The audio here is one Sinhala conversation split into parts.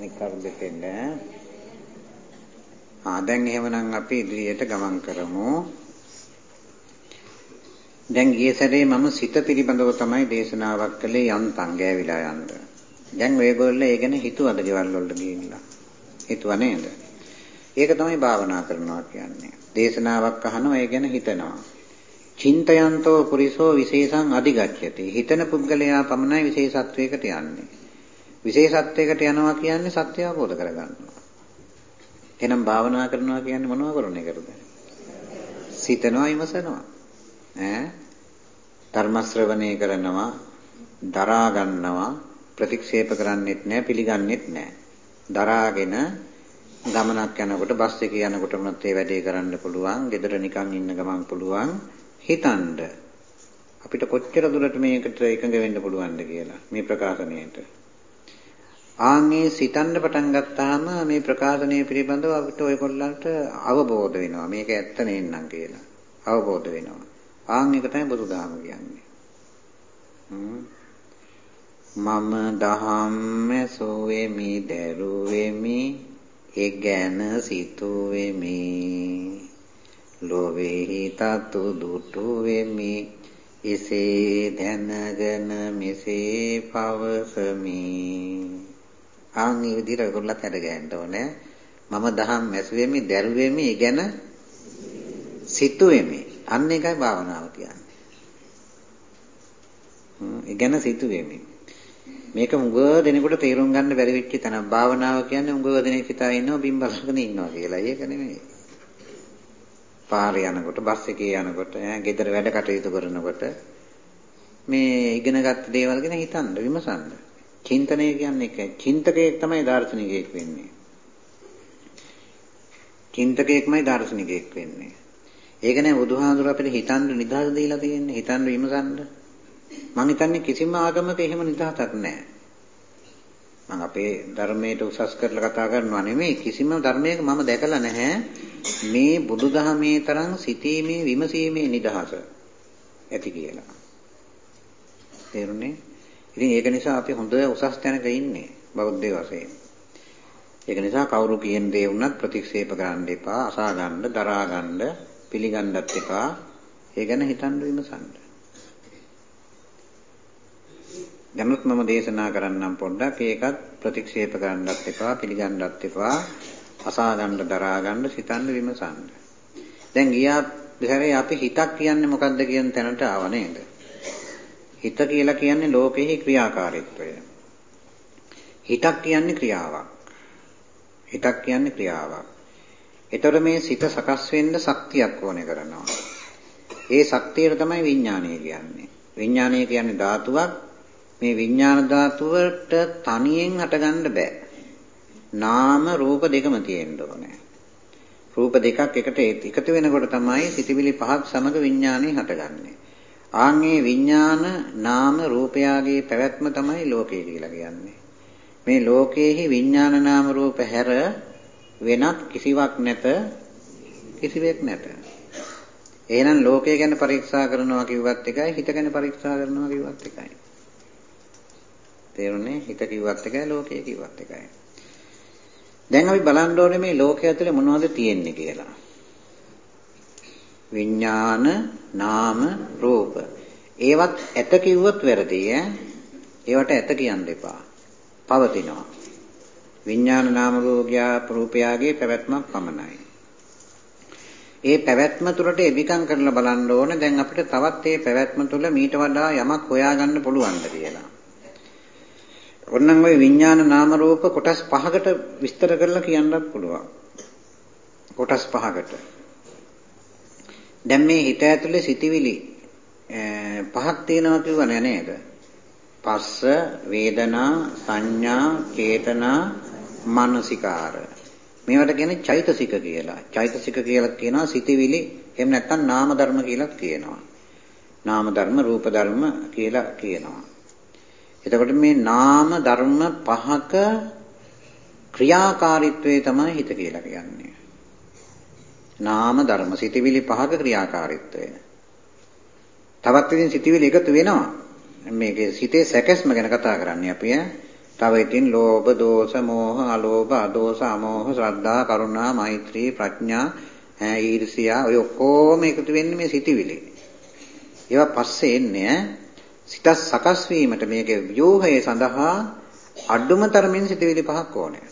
අනික් කරු දෙකෙන්ද ආ දැන් එහෙමනම් අපි ඉදිරියට ගමන් කරමු දැන් ගිය සැරේ මම සිත පිළිබඳව තමයි දේශනාවක් කළේ යන්තම් ගෑවිලා යන්න. දැන් ඔයගොල්ලෝ ඒ ගැන හිතුවද ගෙවල් වලට ගිහිල්ලා? හිතුවා නේද? ඒක තමයි භාවනා කරනවා කියන්නේ. දේශනාවක් අහනවා ඒ ගැන හිතනවා. චින්තයන්තෝ පුරිසෝ විශේෂං අධිගච්ඡති. හිතන පුද්ගලයා පමණයි විශේෂත්වයකට යන්නේ. විශේෂත්වයකට යනවා කියන්නේ සත්‍ය අවබෝධ කරගන්නවා. එහෙනම් භාවනා කරනවා කියන්නේ මොනව කරන එකද? සිතනවා ඉමසනවා. ඈ ධර්ම ශ්‍රවණය කරනවා, දරා ගන්නවා, ප්‍රතික්ෂේප කරන්නෙත් නැහැ, පිළිගන්නෙත් නැහැ. දරාගෙන ගමනක් යනකොට බස් එකේ යනකොට උනත් ඒ වැඩේ කරන්න පුළුවන්. ගෙදර නිකන් ඉන්න ගමන් පුළුවන්. හිතනද අපිට කොච්චර දුරට මේකට එකඟ වෙන්න පුළුවන්ද කියලා මේ ප්‍රකාශනයට. ආන්ගේ සිතන්න පටන් ගත්තාම මේ ප්‍රකාශනය පිළිබඳව අපිට ඔයගොල්ලන්ට අවබෝධ වෙනවා. මේක ඇත්ත නෙන්නම් කියලා. අවබෝධ වෙනවා. ආන් එක තමයි බුදුදහම කියන්නේ. මම දහම් සෝවෙමි දරුවෙමි ඒ ගැන සිතුවෙමි ලෝවෙහි තතු දුටු වෙමි එසේ දැනගෙන මෙසේ පවසමි ආන් මේ විදිහට ඔයගොල්ලත් අද ගන්න ඕනේ මම දහම් ඇසුවෙමි දරුවෙමි ඒ ගැන සිතුවෙමි අන්න එකයි භාවනාව කියන්නේ ඒ ගැන සිතුවෙමි මේක මුගව දෙනෙකුට තේරුම් ගන්න බැරි වෙච්ච තැන භාවනාව කියන්නේ මුගව දෙනෙක් හිතා ඉන්නවා බිම් බලගෙන ඉන්නවා කියලා. ඒක නෙමෙයි. පාරේ යනකොට, බස් එකේ යනකොට, ගෙදර වැඩ කටයුතු කරනකොට මේ ඉගෙනගත්ත දේවල් ගැන හිතන්න, විමසන්න. චින්තනය කියන්නේ ඒකයි. චින්තකයෙක් තමයි දාර්ශනිකයෙක් වෙන්නේ. චින්තකයෙක්මයි දාර්ශනිකයෙක් වෙන්නේ. ඒක නෑ බුදුහාඳුර අපිට හිතන්න නිදහස දීලා තියෙන්නේ. හිතන්න විමසන්න. මම හිතන්නේ කිසිම ආගමක එහෙම නිදහසක් නැහැ. මම අපේ ධර්මයට උසස් කරලා කතා කරනවා නෙමෙයි කිසිම ධර්මයක මම දැකලා නැහැ මේ බුදුදහමේ තරම් සිටීමේ විමසීමේ නිදහස ඇති කියලා. තේරුණේ? ඉතින් ඒක නිසා අපි හොඳ උසස් තැනක ඉන්නේ බෞද්ධ වශයෙන්. ඒක නිසා කවුරු කියන දේ වුණත් ප්‍රතික්ෂේප කරන්න එපා, අසා ගන්න, දරා ගන්න, පිළිගන්නත් එපා. ඒ ගැන හිතන්න විමසන්න. දැනුත් මම දේශනා කරන්නම් පොඩ්ඩක් ඒකත් ප්‍රතික්ෂේප කරන්නත් එපා පිළිගන්නත් එපා අසා ගන්න දරා ගන්න සිතන්න විමසන්න දැන් ගියා දෙහැරේ අපි හිතක් කියන්නේ මොකද්ද කියන තැනට ආව නේද හිත කියලා කියන්නේ ලෝකෙහි ක්‍රියාකාරීත්වය හිතක් කියන්නේ ක්‍රියාවක් හිතක් කියන්නේ ක්‍රියාවක් එතකොට මේ සිත සකස් වෙන්න ශක්තියක් ඕනේ කරනවා ඒ ශක්තියට තමයි විඥානය කියන්නේ විඥානය කියන්නේ ධාතුවක් මේ විඥාන ධාතුවට තනියෙන් හටගන්න බෑ. නාම රූප දෙකම තියෙන්න ඕනේ. රූප දෙකක් එකට එකතු වෙනකොට තමයි සිතිවිලි පහක් සමග විඥානේ හටගන්නේ. ආන්ගේ විඥාන නාම රූපයාගේ පැවැත්ම තමයි ලෝකය කියලා කියන්නේ. මේ ලෝකයේහි විඥාන නාම රූප හැර වෙනත් කිසිවක් නැත කිසිවෙක් නැත. එහෙනම් ලෝකය ගැන පරීක්ෂා කරනවා කිව්වත් එකයි හිත ගැන පරීක්ෂා කරනවා කිව්වත් එකයි. තේරුණේ හිත කිව්වත් එකයි ලෝකය කිව්වත් එකයි. දැන් අපි බලන්න ඕනේ මේ ලෝකය ඇතුලේ මොනවද තියෙන්නේ කියලා. විඥාන නාම රූප. ඒවත් ඇත කිව්වොත් වැරදි ඈ. ඒවට ඇත කියන්න එපා. පවතිනවා. විඥාන නාම රූපයා රූපයාගේ පැවැත්මක් පමණයි. ඒ පැවැත්ම තුළට එවිකම් කරලා බලන්න ඕන දැන් අපිට තවත් ඒ පැවැත්ම තුළ මීට වඩා යමක් හොයාගන්න පුළුවන්ද කියලා. ඔන්නම් ওই විඥාන නාම රූප කොටස් පහකට විස්තර කරලා කියන්නත් පුළුවන්. කොටස් පහකට. දැන් මේ හිත ඇතුලේ සිටිවිලි පහක් තියෙනවා කියවනේ නේද? පස්ස, වේදනා, සංඥා, චේතනා, මානසිකාර. මේවට කියන්නේ චෛතසික කියලා. චෛතසික කියලා කියනවා සිටිවිලි එහෙම නැත්නම් නාම ධර්ම කියලා කියනවා. නාම ධර්ම, රූප ධර්ම කියලා කියනවා. එතකොට මේ නාම ධර්ම පහක ක්‍රියාකාරීත්වය තමයි හිත කියලා කියන්නේ. නාම ධර්ම සිටිවිලි පහක ක්‍රියාකාරීත්වය. තවත් ඉතින් සිටිවිලි එකතු වෙනවා. මේකේ සිතේ සැකස්ම ගැන කතා කරන්නේ අපි ඈ. තව ඉතින් ලෝභ, දෝෂ, මෝහ, අලෝභ, අදෝෂ, අමෝහ, ශ්‍රද්ධා, කරුණා, මෛත්‍රී, ප්‍රඥා, ඊර්ෂියා ඔය ඔක්කොම එකතු වෙන්නේ මේ සිටිවිලි. ඒවා පස්සේ එන්නේ සිත සකස් වීමට මේකේ ව්‍යෝහය සඳහා අඩුම තරමින් සිටිවිලි පහක් ඕනේ.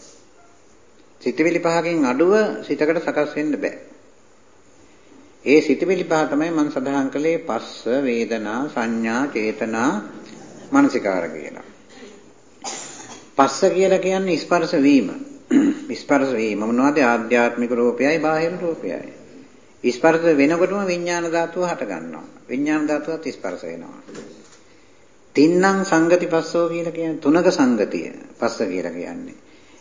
සිටිවිලි පහකින් අඩුව සිතකට සකස් වෙන්න බෑ. ඒ සිටිවිලි පහ තමයි මම සඳහන් කළේ පස්ස වේදනා සංඥා චේතනා මනසිකාර කියලා. පස්ස කියලා කියන්නේ ස්පර්ශ වීම. ස්පර්ශ වීම මොනවද? ආධ්‍යාත්මික රූපයයි බාහිර රූපයයි. ස්පර්ශ වෙනකොටම විඥාන ධාතුව හට ගන්නවා. විඥාන ධාතුවත් ස්පර්ශ වෙනවා. තින්නම් සංගති පස්සෝ කියලා කියන්නේ තුනක සංගතිය. පස්ස කියලා කියන්නේ.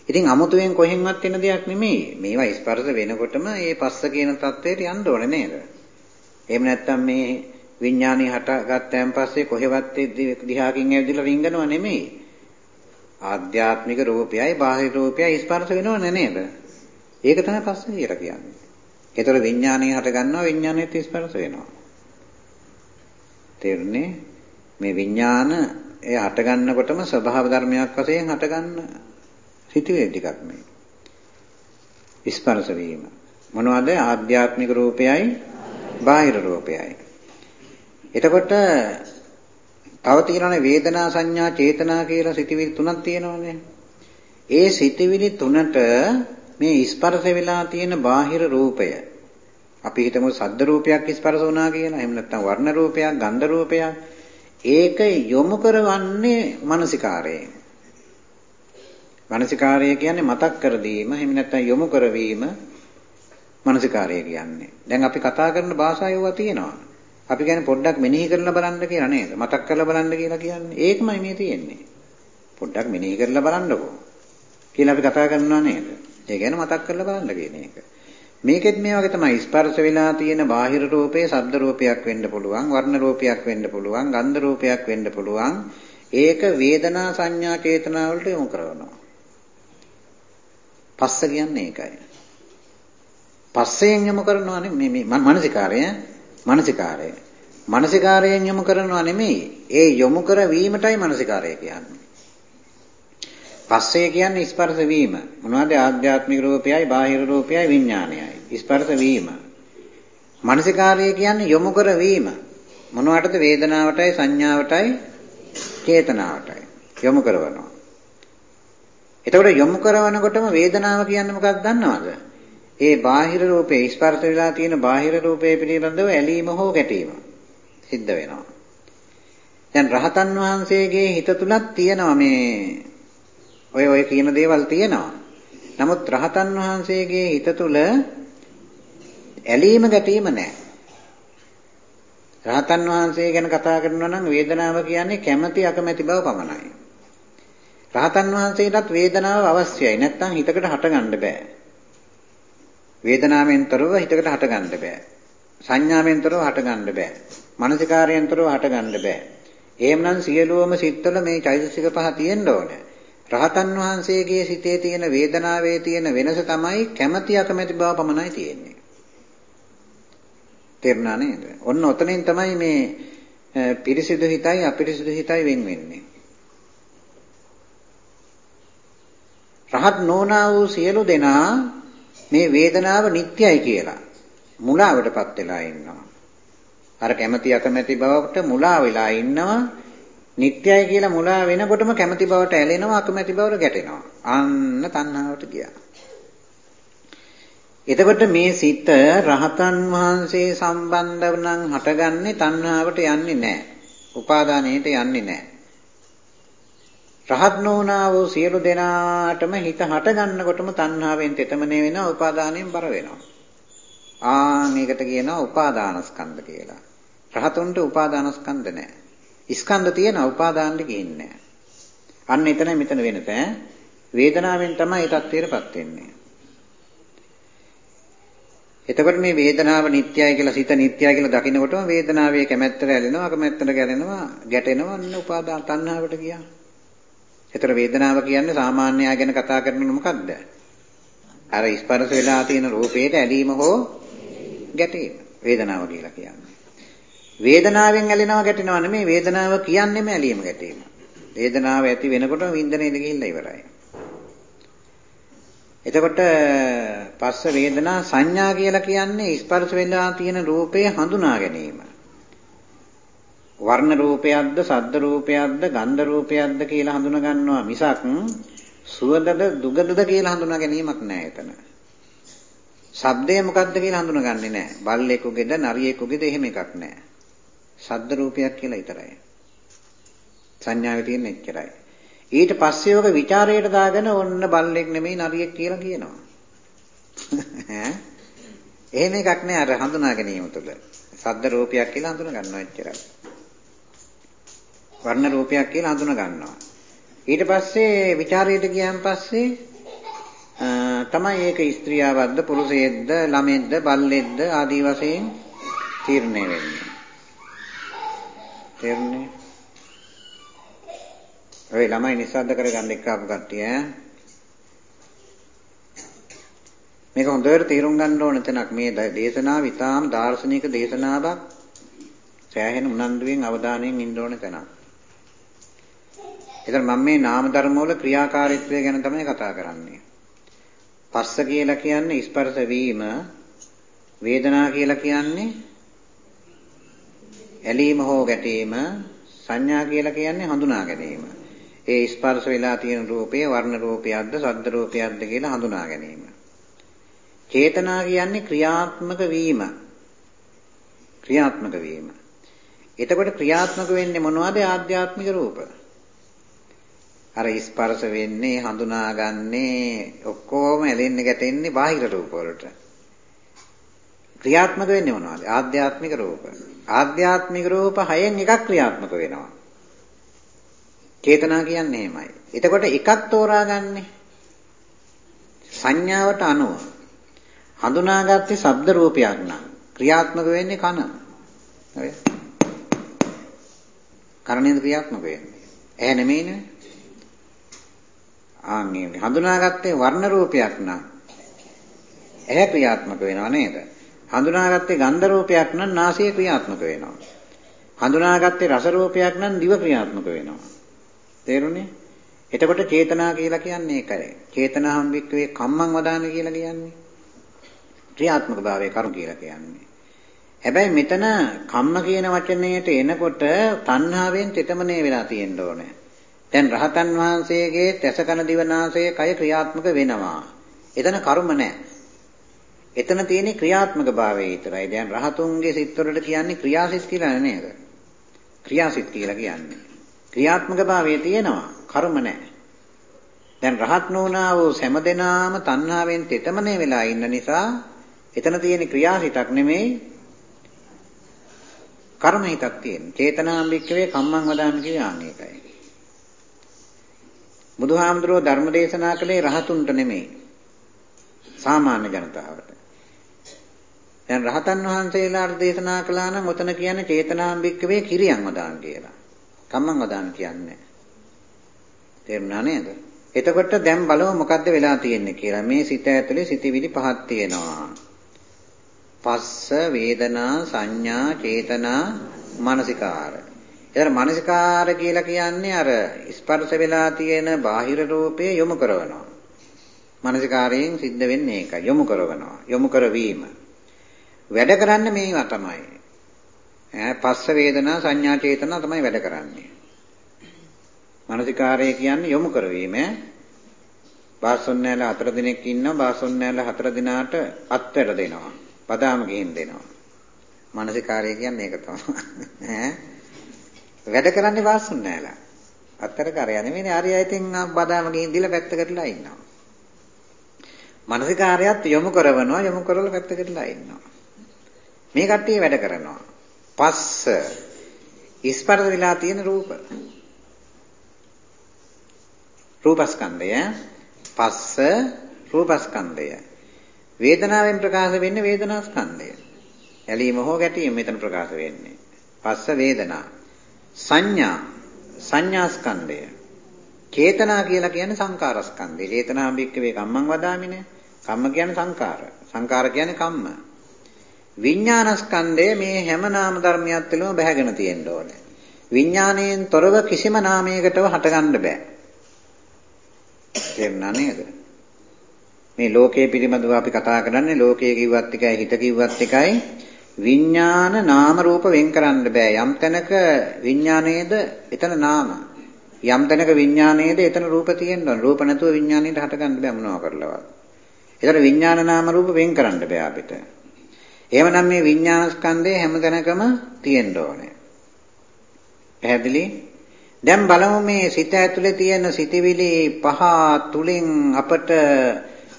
ඉතින් අමුතුවෙන් කොහෙන්වත් එන දෙයක් නෙමෙයි. මේවා ස්පර්ශ වෙනකොටම මේ පස්ස කියන தത്വයට යන්න ඕනේ නේද? එහෙම නැත්නම් මේ විඥානේ හටගත්තයන් පස්සේ කොහෙවත් දිහාකින් ඇවිදලා රිංගනව නෙමෙයි. ආධ්‍යාත්මික රූපයයි බාහිර රූපයයි ස්පර්ශ වෙනව නේද? ඒක තමයි පස්ස කියලා කියන්නේ. ඒතර විඥානේ හටගන්නවා විඥානේත් ස්පර්ශ වෙනවා. තේරුණේ? මේ විඥාන එය හටගන්නකොටම ස්වභාව ධර්මයක් වශයෙන් හටගන්න ගන්න සිටුවේ ටිකක් මේ. ස්පර්ශ වීම. මොනවද? ආධ්‍යාත්මික රූපයයි බාහිර රූපයයි. එතකොට තව තියෙනවානේ වේදනා සංඥා චේතනා කියලා සිටිවිලි තුනක් තියෙනවානේ. ඒ සිටිවිලි තුනට මේ ස්පර්ශ වෙලා තියෙන බාහිර රූපය අපි හිතමු සද්ද රූපයක් ස්පර්ශ වුණා කියලා. එහෙම නැත්නම් වර්ණ රූපයක්, ගන්ධ රූපයක්. ඒක යොමු කරවන්නේ මානසිකාරයෙන්. මානසිකාරය කියන්නේ මතක් කර දීම, එහෙම නැත්නම් යොමු කරවීම මානසිකාරය කියන්නේ. දැන් අපි කතා කරන භාෂාව ඒවා තියෙනවා. අපි කියන්නේ පොඩ්ඩක් මෙනෙහි කරලා බලන්න කියලා නේද? මතක් කරලා බලන්න කියලා කියන්නේ. ඒකමයි මේ තියෙන්නේ. පොඩ්ඩක් මෙනෙහි කරලා බලන්නකෝ. කියලා අපි කතා කරනවා නේද? ඒ කියන්නේ මතක් කරලා බලන්න කියන එක. මේකෙත් මේ වගේ තමයි ස්පර්ශ වෙලා තියෙන බාහිර රූපේ ශබ්ද රූපයක් වෙන්න පුළුවන්, වර්ණ රූපයක් වෙන්න පුළුවන්, ගන්ධ රූපයක් වෙන්න පුළුවන්. ඒක වේදනා සංඥා චේතනා වලට යොමු කරනවා. පස්ස කියන්නේ ඒකයි. පස්සෙන් යොමු කරනවා නෙමෙයි මේ මානසිකාරය මානසිකාරය. මානසිකාරයෙන් යොමු කරනවා නෙමෙයි. ඒ යොමු කරවීමටයි මානසිකාරය කියන්නේ. පස්සේ කියන්නේ ස්පර්ශ වීම. මොනවද ආධ්‍යාත්මික රූපයයි බාහිර රූපයයි විඥානයයි. ස්පර්ශ වීම. මානසිකාරය කියන්නේ යොමු කරවීම. මොනවටද වේදනාවටයි සංඥාවටයි චේතනාවටයි යොමු කරනවා. එතකොට යොමු කරනකොටම වේදනාව කියන්නේ මොකක්ද දන්නවද? ඒ බාහිර රූපේ ස්පර්ශ වෙලා තියෙන බාහිර රූපේ පිළිබඳව ඇලීම හෝ ගැටීම සිද්ධ වෙනවා. දැන් රහතන් වහන්සේගේ හිත තුලක් තියෙනවා මේ ඔය ඔය කියන දේවල් තියෙනවා. නමුත් රහතන් වහන්සේගේ හිත තුල ඇලීම ගැටීම නැහැ. රහතන් වහන්සේ ගැන කතා කරනවා නම් වේදනාව කියන්නේ කැමැති අකමැති බව පමණයි. රහතන් වහන්සේටත් වේදනාව අවශ්‍යයි. නැත්නම් හිතකට හටගන්න බෑ. වේදනාවෙන් තොරව හිතකට හටගන්න බෑ. සංඥාවෙන් තොරව හටගන්න බෑ. මානසිකාරයෙන් තොරව හටගන්න බෑ. එහෙමනම් සියලුම සිත්වල මේ චෛතසික පහ තියෙන්න ඕනේ. රහතන් වහන්සේගේ සිතේ තියෙන වේදනාවේ තියෙන වෙනස තමයි කැමැති අකමැති බව පමණයි තියෙන්නේ. තේරුණා නේද? ඔන්න ඔතනින් තමයි මේ පිරිසිදු හිතයි අපිරිසිදු හිතයි වෙන් වෙන්නේ. රහත් නොනා වූ සියලු දෙනා මේ වේදනාව නිට්ටයයි කියලා මුලාවටපත් වෙලා ඉන්නවා. අර කැමැති අකමැති බවට මුලා වෙලා ඉන්නවා. නිට්ටයයි කියලා මුලා වෙනකොටම කැමැති බවට ඇලෙනවා අකමැති බවට ගැටෙනවා. අන්න තණ්හාවට ගියා. එතකොට මේ සිත රහතන් වහන්සේ සම්බන්ධව නම් හටගන්නේ තණ්හාවට යන්නේ නැහැ. උපාදානයට යන්නේ නැහැ. රහත් නොවනා වූ සියලු දෙනාටම හිත හට ගන්නකොටම තණ්හාවෙන් තෙතමනේ වෙනවා උපාදානයෙන් බර වෙනවා. ආන් ඒකට කියනවා උපාදානස්කන්ධ කියලා. රහතුන්ට උපාදානස්කන්ධ නැහැ. ස්කන්ධ තියෙන උපාදානෙට ගිහින්නේ නැහැ. අන්න එතන මෙතන වෙනත වේදනාවෙන් තමයි ඒ தත්ත්වයටපත් වෙන්නේ. එතකොට මේ වේදනාව නිට්ටයයි කියලා සිත නිට්ටයයි කියලා දකිනකොටම වේදනාවේ කැමැත්තට ඇලෙනවා අකමැත්තට ගැලෙනවා ගැටෙනවා අන්න උපාදාන තණ්හාවට ගියා. ඒතර වේදනාව කියන්නේ සාමාන්‍යයා ගැන කතා කරන්නේ මොකක්ද? අර ස්පර්ශ වෙලා තියෙන රූපේට ඇලීම හෝ ගැටීම වේදනාව කියලා කියන්නේ. වේදනාවෙන් ඇලෙනවා ගැටෙනවා නෙමෙයි වේදනාව කියන්නේම ඇලීම ගැටීම. වේදනාව ඇති වෙනකොටම වින්දනයේද ගිහිල්ලා ඉවරයි. එතකොට පස්ස වේදනා සංඥා කියලා කියන්නේ ස්පර්ශ වෙලා තියෙන රූපේ හඳුනා ගැනීම. වර්ණ රූපයක්ද, සද්ද රූපයක්ද, ගන්ධ රූපයක්ද කියලා හඳුනා ගන්නවා මිසක් සුවඳද, දුගඳද කියලා හඳුනා ගැනීමක් නෑ එතන. ශබ්දය මොකක්ද කියලා හඳුනගන්නේ නැහැ. බල්ලෙකුගේද නරියෙකුගේද එහෙම එකක් නැහැ. ශබ්ද රූපයක් කියලා විතරයි. සංඥාවේ තියෙන එච්චරයි. ඊට පස්සේ ඔක ਵਿਚාරයට දාගෙන ඔන්න බල්ලෙක් නෙමෙයි නරියෙක් කියලා කියනවා. එහෙම එකක් නෑ අර හඳුනා ගැනීම තුළ. ශබ්ද රූපයක් කියලා හඳුනා ගන්නවා එච්චරයි. වර්ණ රූපයක් කියලා හඳුනා ගන්නවා. ඊට පස්සේ ਵਿਚාරයට ගියන් පස්සේ තමයි ඒක ස්ත්‍රියාවක්ද පුරුෂයෙක්ද ළමෙක්ද බල්ලෙක්ද ආදී වශයෙන් තීරණය වෙන්නේ. තේරුණේ? ඔය ළමයි නිස්සද්ද කරගන්න එක්ක ආපු කට්ටිය ඈ. මේක හොඳට තේරුම් ගන්න ඕන තැනක් මේ දේශනාව ඉතාම දාර්ශනික දේශනාවක්. සෑහෙන උනන්දුවෙන් අවධානයෙන් ඉන්න ඕන තැනක්. ඒතර මම මේ නාම ධර්ම වල ක්‍රියාකාරීත්වය ගැන තමයි කතා කරන්නේ. පස්ස කියලා කියන්නේ ස්පර්ශ වීම වේදනා කියලා කියන්නේ ඇලීම හෝ ගැටීම සංඥා කියලා කියන්නේ හඳුනා ගැනීම. ඒ ස්පර්ශ වෙලා තියෙන රූපය වර්ණ රූපයක්ද සද්ද රූපයක්ද කියලා හඳුනා ගැනීම. චේතනා කියන්නේ ක්‍රියාත්මක වීම. ක්‍රියාත්මක වීම. එතකොට ක්‍රියාත්මක වෙන්නේ මොනවද ආධ්‍යාත්මික රූප? අර ස්පර්ශ වෙන්නේ හඳුනාගන්නේ ඔක්කොම ඇලෙන්නේ ගැටෙන්නේ බාහිර රූප වලට. ක්‍රියාත්මක වෙන්නේ මොනවද? ආධ්‍යාත්මික රූප. ආධ්‍යාත්මික රූප හයෙන් එකක් ක්‍රියාත්මක වෙනවා. චේතනා කියන්නේ එහෙමයි. එතකොට එකක් තෝරාගන්නේ සංඥාවට අනුව හඳුනාගත්තේ ශබ්ද රූපයක් නම් ක්‍රියාත්මක වෙන්නේ කන. හරි? කර්ණේන්ද්‍ර ක්‍රියාත්මක වෙන්නේ. ඇහැ නෙමෙයිනේ. ආන්නේ හඳුනාගත්තේ වර්ණ රූපයක් නම් ඇහැ ක්‍රියාත්මක වෙනව නේද? හඳුනාගත්තේ ගන්ධ රූපයක් නම් නාසය ක්‍රියාත්මක වෙනවා. හඳුනාගත්තේ රස රූපයක් නම් දිව ක්‍රියාත්මක වෙනවා. තේරුණේ? එතකොට චේතනා කියලා කියන්නේ ඒකයි. චේතනාම් වික්කවේ කම්මං වදාන කියලා කියන්නේ. ක්‍රියාත්මක භාවයේ කරු කියලා කියන්නේ. හැබැයි මෙතන කම්ම කියන වචනයට එනකොට තණ්හාවෙන් තෙතමනේ වෙලා තියෙන්න ඕනේ. දැන් රහතන් වහන්සේගේ තැසකන දිවනාසය කය ක්‍රියාත්මක වෙනවා. එතන කර්ම නැහැ. එතන තියෙන්නේ ක්‍රියාත්මක භාවය විතරයි. දැන් රහතුන්ගේ සිත්වලට කියන්නේ ක්‍රියාසිත කියලා නේද? ක්‍රියාසිත කියලා කියන්නේ. ක්‍රියාත්මක භාවය තියෙනවා. කර්ම නැහැ. දැන් රහත් නොවනා වූ සෑමදෙනාම තණ්හාවෙන් තෙතමනේ වෙලා ඉන්න නිසා එතන තියෙන ක්‍රියාසිතක් නෙමෙයි කර්ම හිතක් තියෙන. චේතනාම්බික්කවේ කම්මං වදාන කියන්නේ ඒකයි. බුදුහාමුදුරුවෝ ධර්ම දේශනා කළේ රහතුන්ට නෙමෙයි. සාමාන්‍ය ජනතාවට. දැන් රහතන් වහන්සේලාට දේශනා කළා නම් ඔතන කියන්නේ චේතනාම්බික්කවේ කිරියන් වදාන් කියලා. කම්මං වදාන් කියන්නේ. තේරුණා නේද? එතකොට දැන් බලමු මොකද්ද වෙලා තියෙන්නේ කියලා. මේ සිත ඇතුලේ සිතිවිලි පහක් තියෙනවා. පස්ස වේදනා සංඥා චේතනා මානසිකාර ඒතර මනසිකාර කියලා කියන්නේ අර ස්පර්ශ වෙලා තියෙන බාහිර රූපය යොමු කරනවා. මනසිකාරයෙන් සිද්ධ වෙන්නේ ඒකයි. යොමු කරනවා. යොමු කරවීම. වැඩ කරන්නේ මේවා තමයි. ඈ පස්ස වේදනා සංඥා චේතනා තමයි වැඩ කරන්නේ. මනසිකාරය කියන්නේ යොමු කරවීම. බාසොන්නෑල හතර දිනක් ඉන්නවා. බාසොන්නෑල හතර දිනාට අත්වැට දෙනවා. බදාම ගිහින් දෙනවා. මනසිකාරය කියන්නේ ඒක තමයි. ඈ වැඩ කරන්නේ වාසුන් නෑලා. අත්තර කරය නෙමෙයිනේ හරියයිතින් බදාම ගිහින් දීලා පැත්තකටලා ඉන්නවා. මානසිකාරයත් යොමු කරවනවා යොමු කරලා පැත්තකටලා ඉන්නවා. මේ කට්ටිය වැඩ කරනවා. පස්ස ස්පර්ශ විලා තියෙන රූප. රූපස්කන්ධය පස්ස රූපස්කන්ධය. වේදනාවෙන් ප්‍රකාශ වෙන්නේ වේදනාස්කන්ධය. ඇලීම හෝ ගැටීම මෙතන ප්‍රකාශ වෙන්නේ. පස්ස වේදනා සංඥා සංඥා ස්කන්ධය. චේතනා කියලා කියන්නේ සංකාර ස්කන්ධය. චේතනා බික්කවේ කම්මං වදාමිනේ. කම්ම කියන්නේ සංකාර. සංකාර කියන්නේ කම්ම. විඥාන ස්කන්ධය මේ හැම නාම ධර්මයක් තුළම බැහැගෙන තියෙන්න ඕනේ. විඥාණයෙන් තොරව කිසිම නාමයකටව හටගන්න බෑ. තේරුණා නේද? මේ ලෝකයේ පිළිබඳව අපි කතා කරන්නේ ලෝකයේ කිව්වත් එකයි හිත කිව්වත් එකයි විඥාන නාම රූප වෙන් කරන්න බෑ. යම් තැනක විඥානයේද එතන නාම. යම් තැනක විඥානයේද එතන රූප තියෙන්න ඕන. රූප නැතුව විඥානයට හටගන්න බෑ මොනවා කරලවත්. ඒතර විඥාන නාම රූප වෙන් කරන්න බෑ අපිට. එහෙමනම් මේ විඥාන ස්කන්ධය හැමතැනකම තියෙන්න ඕනේ. පැහැදිලි? දැන් බලමු මේ සිත ඇතුලේ තියෙන සිතිවිලි පහ තුලින් අපට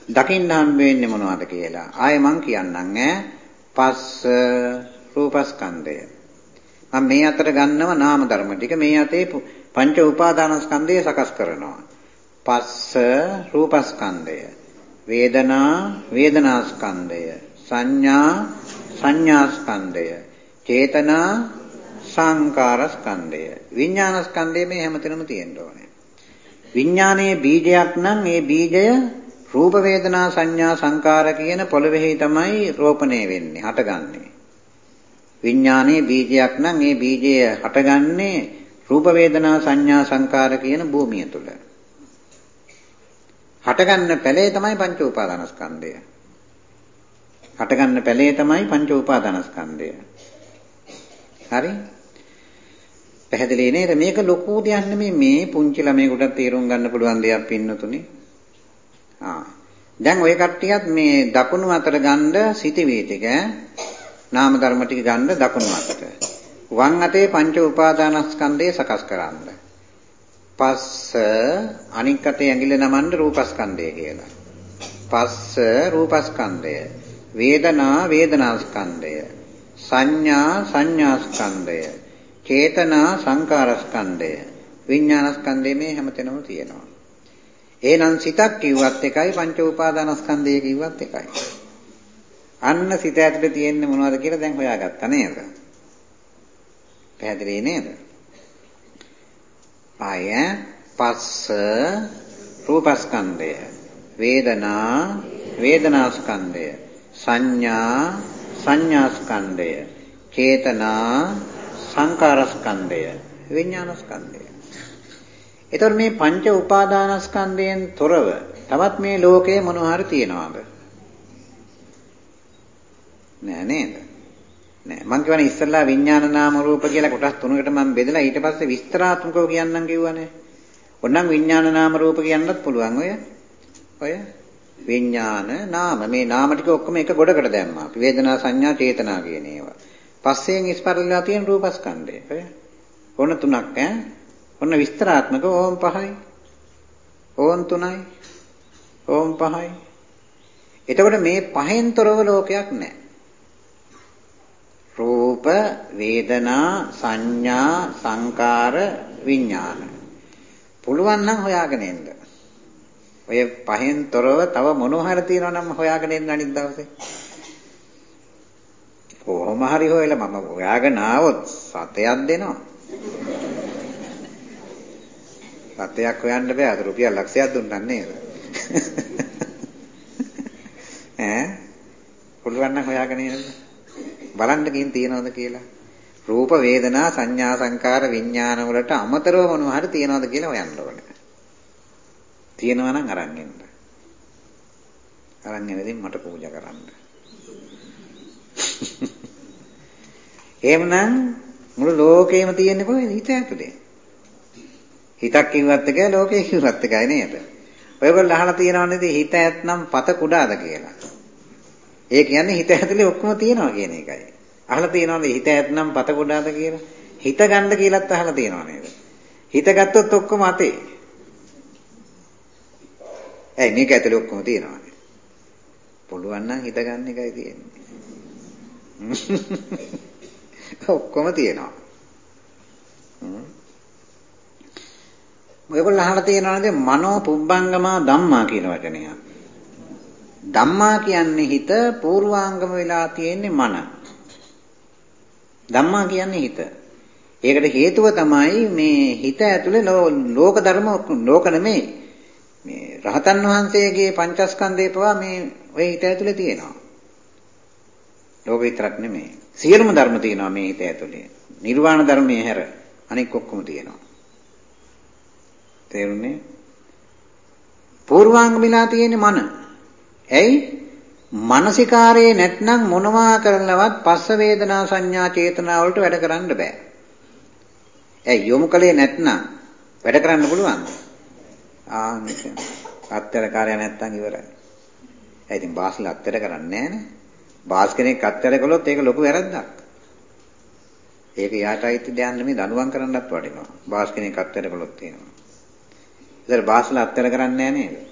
දකින්න හම් වෙන්නේ මොනවද කියලා. ආයේ මං කියන්නම් ඈ. පස්ස රූපස්කන්ධය. මම මේ අතර ගන්නව නාම ධර්ම ටික මේ අතේ පංච උපාදානස්කන්ධය සකස් කරනවා. පස්ස රූපස්කන්ධය. වේදනා වේදනාස්කන්ධය. සංඥා සංඥාස්කන්ධය. චේතනා සංකාරස්කන්ධය. විඥානස්කන්ධය මේ හැමතැනම තියෙන්න ඕනේ. විඥානයේ බීජයක් නම් ඒ බීජය රූප වේදනා සංඥා සංකාර කියන පොළවෙහි තමයි රෝපණය වෙන්නේ, හටගන්නේ. විඥානයේ බීජයක් නම් ඒ බීජය හටගන්නේ රූප වේදනා සංඥා සංකාර කියන භූමිය තුල. හටගන්න පැලේ තමයි පංච උපාදානස්කන්ධය. හටගන්න පැලේ තමයි පංච උපාදානස්කන්ධය. හරි? පැහැදිලි නේද? මේක ලොකු දෙයක් නෙමෙයි මේ පුංචි ළමයෙකුට තේරුම් ගන්න පුළුවන් දෙයක් පින්නතුනේ. ආ. දැන් ওই කට්ටියත් මේ දකුණු අතට ගන්න සිටිවි ටික නාම ධර්ම ටික ගන්න දකුණු අතට. වම් අතේ පංච උපාදානස්කන්ධය සකස් කරන්න. පස්ස අනික් අතේ ඇඟිල්ල නමන්න රූපස්කන්ධය කියලා. පස්ස රූපස්කන්ධය. වේදනා වේදනාස්කන්ධය. සංඥා සංඥාස්කන්ධය. චේතනා සංකාරස්කන්ධය. විඥානස්කන්ධය මේ හැමතැනම තියෙනවා. එහෙනම් සිතක් කිව්වත් එකයි පංච උපාදානස්කන්ධය කිව්වත් එකයි. අන්න සිත ඇතුලේ තියෙන්නේ මොනවද කියලා දැන් හොයාගත්තා නේද? පැහැදිලි නේද? ආය පස්ස රූපස්කන්ධය වේදනා වේදනාස්කන්ධය සංඥා සංඥාස්කන්ධය චේතනා සංකාරස්කන්ධය විඥානස්කන්ධය එතකොට මේ පංච උපාදානස්කන්ධයෙන් තොරව තවත් මේ ලෝකේ මොනවා හරි තියනවාද නෑ නේද නෑ මං කියවනේ ඉස්සල්ලා විඥාන නාම රූප කියලා කොටස් තුනකට මම බෙදලා ඊට පස්සේ විස්තරාත්මකව කියන්නම් කිව්වනේ. ඔන්නම් විඥාන නාම රූප කියන්නත් පුළුවන් ඔය. ඔය විඥාන නාම මේ නාම ටික ඔක්කොම එක ගොඩකට දැම්මා. අපි වේදනා සංඥා චේතනා කියන ඒවා. පස්සෙන් ස්පර්ශලා තියෙන රූපස්කන්ධය. ඔය. ඔන්න තුනක් ඈ. ඔන්න විස්තරාත්මක ඕම් පහයි. ඕම් තුනයි. ඕම් පහයි. එතකොට මේ පහෙන් තොරව ලෝකයක් නැහැ. රූප වේදනා සංඥා සංකාර විඥාන පුළුවන් නම් හොයාගෙන එන්න ඔය පහෙන් තොරව තව මොනවා හරි තියෙනවා නම් හොයාගෙන එන්න අනිත් දවසේ කොහොම හරි හොයලා මම හොයාගෙන ආවොත් සතයක් දෙනවා සතයක් හොයන්න බෑ අද රුපියල් ලක්ෂයක් දුන්නා නේද ඈ පුළුවන් නම් හොයාගෙන එන්න බලන්න ගින් තියනවද කියලා. රූප වේදනා සංඥා සංකාර විඥාන වලට අමතරව මොනවා හරි තියනවද කියලා හොයන්න ඕනේ. තියෙනවා නම් අරන් එන්න. අරන් එනදින් මට පූජා කරන්න. එහෙමනම් මුළු ලෝකෙම තියෙන්නේ කොහෙද? හිත ඇතුලේ. හිතක් කිව්වත් එකයි ලෝකේ කිව්වත් එකයි නේද? ඔයගොල්ලෝ අහලා තියෙනව නේද හිත ඇත්නම් පත කුඩාද කියලා? ඒ කියන්නේ හිත ඇතුලේ ඔක්කොම තියෙනවා කියන එකයි. අහලා තියෙනවද හිත ඇත්නම් පත ගොඩාද කියලා? හිත ගන්න කියලාත් අහලා තියෙනව නේද? හිත ගත්තොත් ඔක්කොම අතේ. ඇයි මේක ඇතුලේ ඔක්කොම තියෙනවනේ. පුළුවන් නම් හිත ගන්න එකයි තියෙන්නේ. ඔක්කොම තියෙනවා. ඔයගොල්ලෝ අහලා තියෙනවද මනෝ පුබ්බංගමා ධම්මා කියන වචනය? ධම්මා කියන්නේ හිත පූර්වාංගම වෙලා තියෙන්නේ මන. ධම්මා කියන්නේ හිත. ඒකට හේතුව තමයි මේ හිත ඇතුලේ ලෝක ධර්ම ලෝක නෙමෙයි. මේ රහතන් වහන්සේගේ පංචස්කන්ධේ පවා මේ ඔය හිත ඇතුලේ තියෙනවා. ලෝක විතරක් නෙමෙයි. සියලුම ධර්ම තියෙනවා මේ හිත ඇතුලේ. නිර්වාණ ධර්මයේ හැර අනික ඔක්කොම තියෙනවා. තේරුණේ? පූර්වාංගමිලා තියෙන්නේ මන. ඇයි? මානසිකාරයේ නැත්නම් මොනවා කරන්නවත් පස්ස වේදනා සංඥා චේතනා වලට වැඩ කරන්න බෑ. ඇයි යොමු කලේ නැත්නම් වැඩ කරන්න පුළුවන්ද? ආ අත්තර කාර්ය නැත්නම් ඉවරයි. ඒ ඉතින් බාස්ල අත්තර කරන්නේ නැහනේ. බාස් කෙනෙක් අත්තර කළොත් ඒක ලොකු වැරද්දක්. ඒක යාට අයිති දෙයක් නෙමෙයි දනුවම් කරන්නත් වටිනවා. බාස් කෙනෙක් අත්තර කළොත් තියෙනවා. ඒතර බාස්ල අත්තර කරන්නේ නැහැ නේද?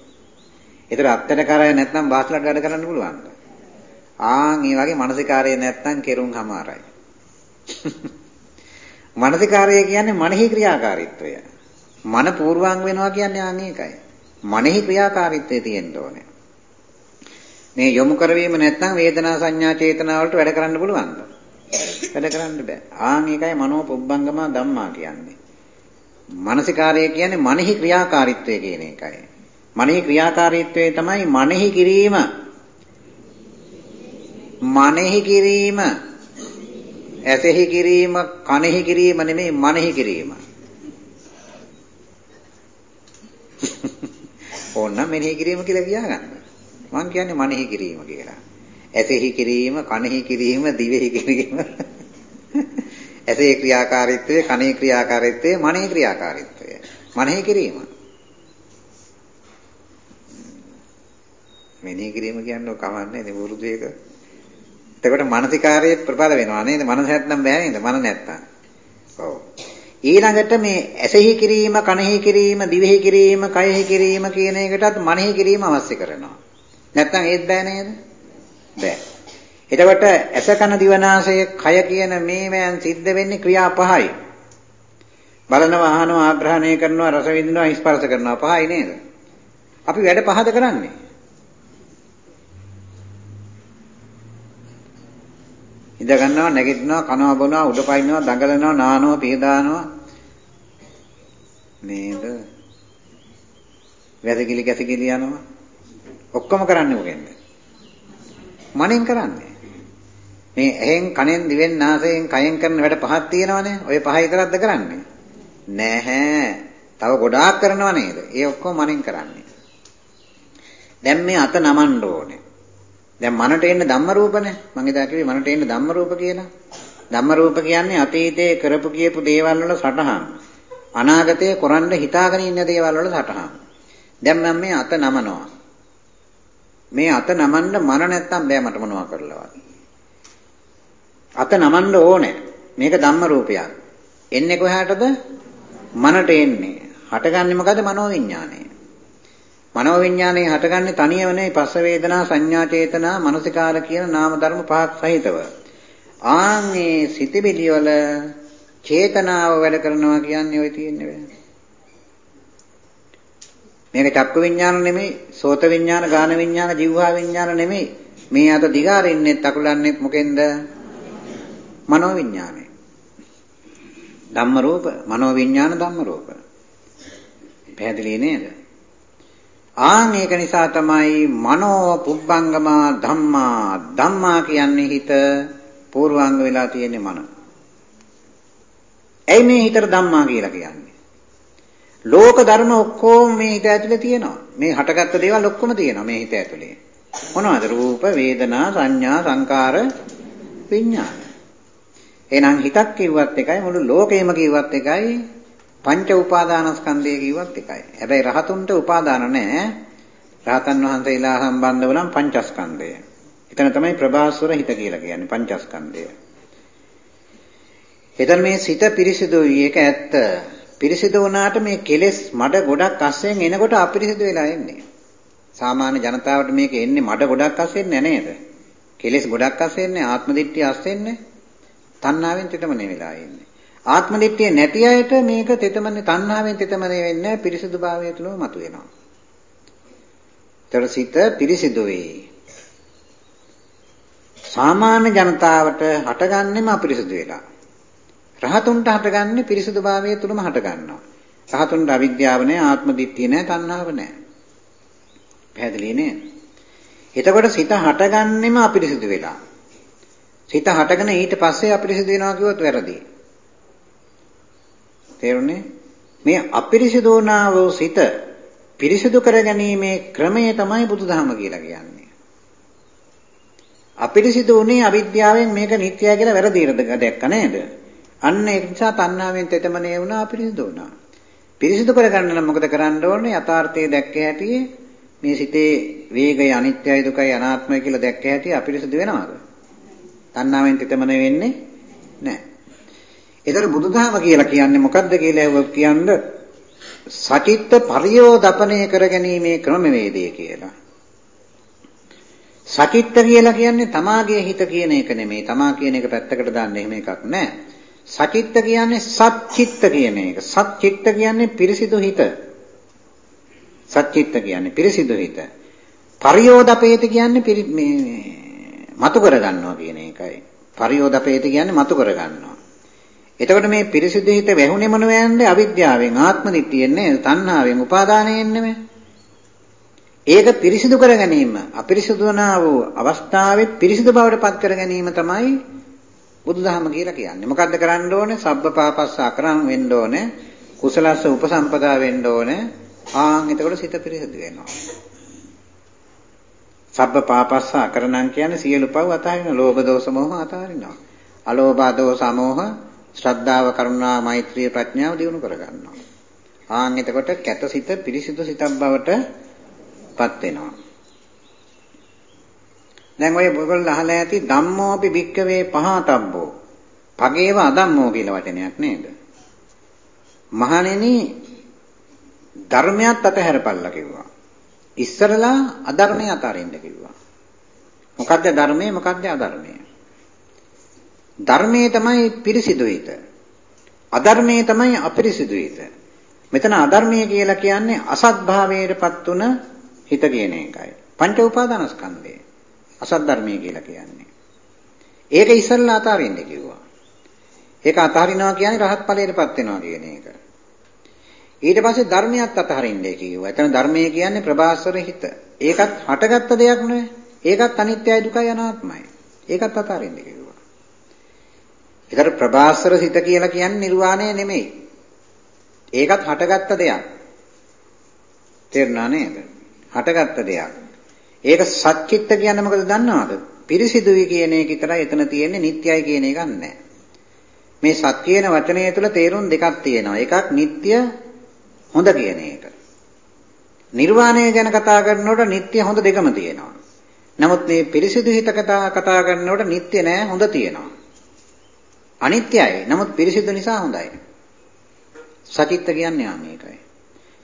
ඒතර අත්තර කරය නැත්නම් බාස්ලට වැඩ කරන්න පුළුවන්ද? ආන් මේ වගේ මානසිකාරය නැත්නම් කෙරුම් හමාරයි. මානසිකාරය කියන්නේ මනෙහි ක්‍රියාකාරීත්වය. මන පූර්වාංග වෙනවා කියන්නේ ආන් ඒකයි. මනෙහි ක්‍රියාකාරීත්වය තියෙන්න ඕනේ. මේ යොමු කරවීම නැත්නම් වේදනා සංඥා චේතනා වලට වැඩ කරන්න පුළුවන්ද? වැඩ කරන්න බෑ. ආන් ඒකයි මනෝ පුබ්බංගම ධම්මා කියන්නේ. මානසිකාරය කියන්නේ මනෙහි ක්‍රියාකාරීත්වය කියන එකයි. මනෙහි ක්‍රියාකාරීත්වය තමයි මනෙහි කිරීම. මනෙහි කිරීම. ඇසෙහි කිරීම, කනෙහි කිරීම නෙමෙයි මනෙහි කිරීම. ඕන්න මෙනෙහි කිරීම කියලා කියාගන්න. මං කියන්නේ මනෙහි කිරීම කියලා. ඇසෙහි කිරීම, කනෙහි කිරීම, දිවෙහි කිරීම. ඇසේ ක්‍රියාකාරීත්වය, කනේ ක්‍රියාකාරීත්වය, මනේ ක්‍රියාකාරීත්වය. මනෙහි කිරීම. මෙනෙහි කිරීම කියන්නේ කමන්නේ නේ වරුදු එක. එතකොට මානසිකාරයේ ප්‍රබල වෙනවා නේද? මනස නැත්නම් බෑ නේද? මන නැත්නම්. ඔව්. ඊළඟට මේ ඇසෙහි කිරීම, කනෙහි කිරීම, දිවෙහි කිරීම, කයෙහි කිරීම කියන එකටත් මනෙහි කිරීම අවශ්‍ය කරනවා. නැත්නම් ඒත් බෑ නේද? බෑ. එතකොට ඇස කන දිවනාසය කය කියන මේවැයන් සිද්ධ වෙන්නේ ක්‍රියා පහයි. බලනවා අහනවා ආග්‍රහණය කරනවා රස විඳිනවා ස්පර්ශ කරනවා පහයි නේද? අපි වැඩ පහද කරන්නේ. ඉඳ ගන්නවා නැගිටිනවා කනවා බොනවා උඩ පයින්නවා දඟලනවා නානවා පියදානවා නේද? වැදගිලි කැසිකිලි යනවා ඔක්කොම කරන්නේ මොකෙන්ද? මනෙන් කරන්නේ. මේ ඇහෙන් කනෙන් දිවෙන් නාසයෙන් කයෙන් කරන වැඩ පහක් තියෙනවනේ. ඔය පහ විතරක්ද කරන්නේ? නැහැ. තව ගොඩාක් කරනව නේද? ඒ ඔක්කොම මනෙන් කරන්නේ. දැන් මේ අත නමන්න ඕනේ. දැන් මනට එන්න ධම්ම රූපනේ. මම එදා කිව්වේ මනට එන්න ධම්ම රූප කියලා. ධම්ම රූප කියන්නේ අතීතයේ කරපු කියපු දේවල් වල සටහන්. අනාගතයේ කරන්න හිතාගෙන ඉන්න දේවල් වල සටහන්. දැන් මම මේ අත නමනවා. මේ අත නමන්න මන නැත්තම් බෑ මට මොනවා කරලවත්. අත නමන්න ඕනේ. මේක ධම්ම රූපයක්. එන්නේ කොහාටද? මනට එන්නේ. හටගන්නේ මොකද? මනෝවිඤ්ඤාණය. මනෝවිඤ්ඤාණය හටගන්නේ තනියම නෙවෙයි පස්ස වේදනා, සංඥා චේතනා, මනසිකාර කියන නාම ධර්ම පහක් සහිතව. ආන් මේ සිතිවිලි වල චේතනාව වැඩ කරනවා කියන්නේ ওই තියෙන්නේ වෙන. මේක චක්කු විඤ්ඤාණ නෙමෙයි, සෝත විඤ්ඤාණ, ගාන විඤ්ඤාණ, જીවහා විඤ්ඤාණ නෙමෙයි. මේ අත දිගාරින්නෙත් අකුලන්නෙත් මොකෙන්ද? මනෝ විඥානය. ධම්ම රූප, මනෝ විඥාන ධම්ම රූප. පැහැදිලි නේද? ආන් ඒක නිසා තමයි මනෝ පුබ්බංගමා ධම්මා ධම්මා කියන්නේ හිත පූර්වාංග වෙලා තියෙන්නේ මන. ඇයි මේ හිතට ධම්මා කියලා කියන්නේ? ලෝක ධර්ම ඔක්කොම මේ හිත ඇතුලේ තියෙනවා. මේ හටගත්ත දේවල් ඔක්කොම තියෙනවා මේ හිත ඇතුලේ. මොනවද? රූප, වේදනා, සංඥා, සංකාර, විඥාන. එහෙනම් හිතක් කිව්වත් එකයි මුළු ලෝකෙම කිව්වත් එකයි පංච උපාදානස්කන්ධය කිව්වත් එකයි. හැබැයි රහතුන්ට උපාදාන නැහැ. රහතන් වහන්සේලා සම්බන්ධව නම් පංචස්කන්ධය. එතන තමයි ප්‍රභාස්වර හිත කියලා කියන්නේ පංචස්කන්ධය. එතන මේ සිත පිරිසිදුයි ඒක ඇත්ත. පිරිසිදු වුණාට මේ කෙලෙස් මඩ ගොඩක් අස්සෙන් එනකොට අපිරිසිදු වෙලා එන්නේ. සාමාන්‍ය ජනතාවට මේක එන්නේ මඩ ගොඩක් අස්සෙන් නේද? කෙලෙස් ගොඩක් අස්සෙන් ආත්ම දිට්ඨිය අස්සෙන් තණ්හාවෙන් තෙතමනේ වෙලා ඉන්නේ. ආත්ම දිට්ඨිය නැති අයට මේක තෙතමනේ තණ්හාවෙන් තෙතමනේ වෙන්නේ පිරිසිදු භාවය තුලම මතුවෙනවා. ඒතර සිත පිරිසිදු වේ. සාමාන්‍ය ජනතාවට හටගන්නෙම අපිරිසිදු වෙලා. රහතුන්ට හටගන්නේ පිරිසිදු භාවය තුලම හටගන්නවා. රහතුන්ට අවිද්‍යාව නැහැ, ආත්ම දිට්ඨිය නැහැ, තණ්හාව නැහැ. පැහැදිලි නේද? එතකොට සිත හටගන්නෙම අපිරිසිදු වෙලා. සිත හටගෙන ඊට පස්සේ අපිරිසිදු වෙනවා කිව්වොත් වැරදි. තේරුණේ? මේ අපිරිසිදු වුණා වූ සිත පිරිසිදු කරගැනීමේ ක්‍රමය තමයි බුදුදහම කියලා කියන්නේ. අපිරිසිදු වුණේ අවිද්‍යාවෙන් මේක නිත්‍යයි කියලා වැරදියට දැක්ක නේද? අන්න ඒ නිසා තණ්හාවෙන් තෙතමනේ වුණා අපිරිසිදු වුණා. පිරිසිදු කරගන්න නම් මොකද කරන්න ඕනේ? යථාර්ථය දැක්ක හැටි මේ සිතේ වේගය අනිත්‍යයි දුකයි අනාත්මයි කියලා දැක්ක හැටි අපිරිසිදු වෙනවද? තණ්හාවෙන් තෙතමනේ වෙන්නේ නැහැ. ඒතර බුදුදහම කියලා කියන්නේ මොකද්ද කියලා කියන්නේ සචිත්ත පරියෝදපණය කරගැනීමේ ක්‍රමවේදය කියලා. සචිත්ත කියලා කියන්නේ තමාගේ හිත කියන එක නෙමෙයි. තමා කියන එක පැත්තකට දාන්න එහෙම එකක් නැහැ. සචිත්ත කියන්නේ සත්චිත්ත කියන එක. සත්චිත්ත කියන්නේ පිරිසිදු හිත. සත්චිත්ත කියන්නේ පිරිසිදු හිත. පරියෝදපේති කියන්නේ මේ මතු කරගන්නවා කියන එකයි. පරියෝදපේති කියන්නේ මතු කරගන්නවා. එතකොට මේ පිරිසිදු හිත වැහුනේ මොනවැන්ද? අවිද්‍යාවෙන්, ආත්ම දිට්ඨියෙන් නේද? තණ්හාවෙන්, උපාදානයෙන් නෙමෙයි. ඒක පිරිසිදු කර ගැනීම, අපිරිසිදු වනා වූ අවස්ථාවේ පිරිසිදු බවට පත් කර ගැනීම තමයි බුදුදහම කියලා කියන්නේ. මොකද්ද කරන්න ඕනේ? සබ්බ පාපස්ස අකරම් වෙන්න ඕනේ. කුසලස්ස උපසම්පදා වෙන්න ඕනේ. ආන් එතකොට සිත පිරිසිදු වෙනවා. සබ්බ පාපස්ස අකරණම් කියන්නේ සියලු පව් අතහරිනවා. ලෝභ දෝෂ මොහ අතහරිනවා. අලෝභ දෝෂ අමෝහ ශ්‍රද්ධාව කරුණා මෛත්‍රිය ප්‍රඥාව දියුණු කරගන්නවා. ආන් එතකොට කැතසිත පිරිසිදු සිතක් බවට පත් වෙනවා. දැන් ඔය ඔයගොල්ලෝ අහලා ඇති ධම්මෝපි භික්කවේ පහතබ්බෝ. පගේව අදම්මෝ කියලා වචනයක් නේද? මහණෙනි ධර්මයක් අතහැරපල්ලා කිව්වා. ඉස්සරලා අධර්මය අතාරින්න කිව්වා. මොකද්ද ධර්මය මොකද්ද අධර්මය? ධර්මයේ තමයි පිරිසිදු හිත. අධර්මයේ තමයි අපිරිසිදු හිත. මෙතන අධර්මයේ කියලා කියන්නේ අසත් භාවයටපත් උන හිත කියන එකයි. පංච උපාදානස්කන්ධය. අසත් ධර්මයේ කියලා කියන්නේ. ඒක ඉස්සල්ලා අතාරින්න කිව්වා. ඒක අතහරිනවා කියන්නේ රහත් ඵලයටපත් වෙනවා කියන එක. ඊට පස්සේ ධර්මයක් අතහරින්නේ කිව්වා. එතන ධර්මයේ කියන්නේ ප්‍රභාස්වර හිත. ඒකත් හටගත්ත දෙයක් නෙවෙයි. ඒකත් අනිත්‍යයි දුකයි අනාත්මයි. ඒකත් අතහරින්න කිව්වා. ඒතර ප්‍රභාස්වර සිත කියලා කියන්නේ නිර්වාණය නෙමෙයි. ඒකත් හටගත්ත දෙයක්. තේරුණා නේද? හටගත්ත දෙයක්. ඒක සත්‍චිත්ත කියන්නේ මොකද දන්නවද? පිරිසිදුයි කියන එක විතරයි එතන තියෙන්නේ නිට්ටයයි කියන එකක් නැහැ. මේ සත් කියන වචනය තුළ තේරුම් දෙකක් තියෙනවා. එකක් නිට්ටය හොඳ කියන එක. නිර්වාණය ගැන කතා කරනකොට නিত্য හොඳ දෙකම තියෙනවා. නමුත් මේ පිරිසිදු හිත කතා කතා කරනකොට නিত্য නෑ හොඳ තියෙනවා. අනිත්‍යයි. නමුත් පිරිසිදු නිසා හොඳයි. සචිත්ත කියන්නේ ආ මේකයි.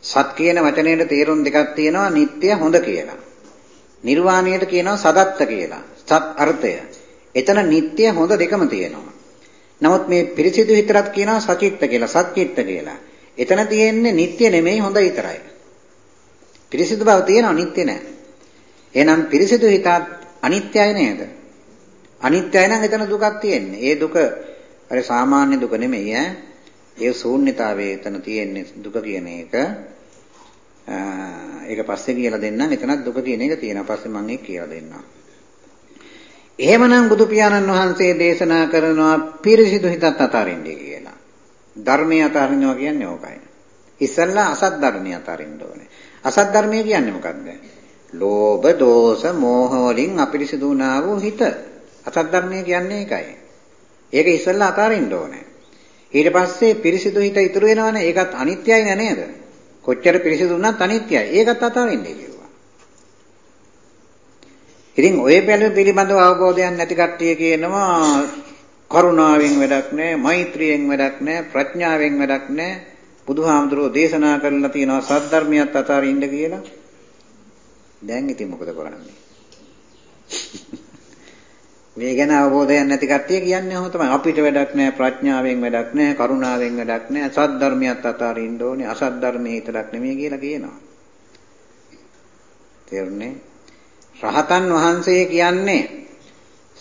සත් කියන වචනයේ තේරුම් දෙකක් තියෙනවා නিত্য හොඳ කියලා. නිර්වාණයට කියනවා සදත්ත කියලා. සත් අර්ථය. එතන නিত্য හොඳ දෙකම තියෙනවා. නමුත් මේ පිරිසිදු හිතරත් කියනවා සචිත්ත කියලා, සත්චිත්ත කියලා. එතන තියෙන්නේ නিত্য නෙමෙයි හොඳ විතරයි. පිරිසිදු බව තියෙනවා නিত্য නෑ. එහෙනම් පිරිසිදු හිතත් අනිත්‍යයි නේද? අනිත්‍යයි නම් එතන දුකක් තියෙන්නේ. ඒ දුක අර සාමාන්‍ය දුක නෙමෙයි ඈ. ඒ ශූන්‍යතාවයේ එතන තියෙන්නේ දුක කියන එක. ඒක පස්සේ කියලා දෙන්නම්. එතනත් දුක කියන එක තියෙනවා. පස්සේ මම ඒක කියලා දෙන්නම්. එහෙමනම් බුදු පියාණන් වහන්සේ දේශනා කරනවා පිරිසිදු හිතත් අතාරින්න කියලා. ධර්මය අතාරිනවා කියන්නේ ඕකයි. ඉස්සල්ලා අසත් ධර්මය අතාරින්න ඕනේ. අසත් ධර්මය කියන්නේ මොකක්ද? ලෝභ, දෝෂ, මෝහ වලින් අපිරිසිදු වුණා වූ හිත. අසත් ධර්මය කියන්නේ ඒකයි. ඒක ඉස්සෙල්ලා අතාරින්න ඕනේ. ඊට පස්සේ පිරිසිදු හිත ඉතුරු වෙනවනේ. ඒකත් අනිත්‍යයි නේද? කොච්චර පිරිසිදු වුණත් අනිත්‍යයි. ඒකත් අතාරින්නේ කිව්වා. ඉතින් ඔය පිළිබඳව අවබෝධයක් නැති කට්ටිය කියනවා කරුණාවෙන් වැඩක් නැහැ, මෛත්‍රියෙන් වැඩක් නැහැ, ප්‍රඥාවෙන් වැඩක් නැහැ. බුදුහාමුදුරුවෝ දේශනා කරලා තියෙනවා සද්ධර්මියත් අතාරින්න කියලා. දැන් ඉතින් මොකද කරන්නේ? මේ ගැන අවබෝධයක් නැති කට්ටිය කියන්නේ ඔහොම තමයි. අපිට වැඩක් නැහැ, ප්‍රඥාවෙන් වැඩක් නැහැ, කරුණාවෙන් වැඩක් නැහැ, සත් ධර්මියත් අතාරින්න ඕනේ, අසත් ධර්මයේ විතරක් නෙමෙයි කියලා කියනවා. තේරුණේ? රහතන් වහන්සේ කියන්නේ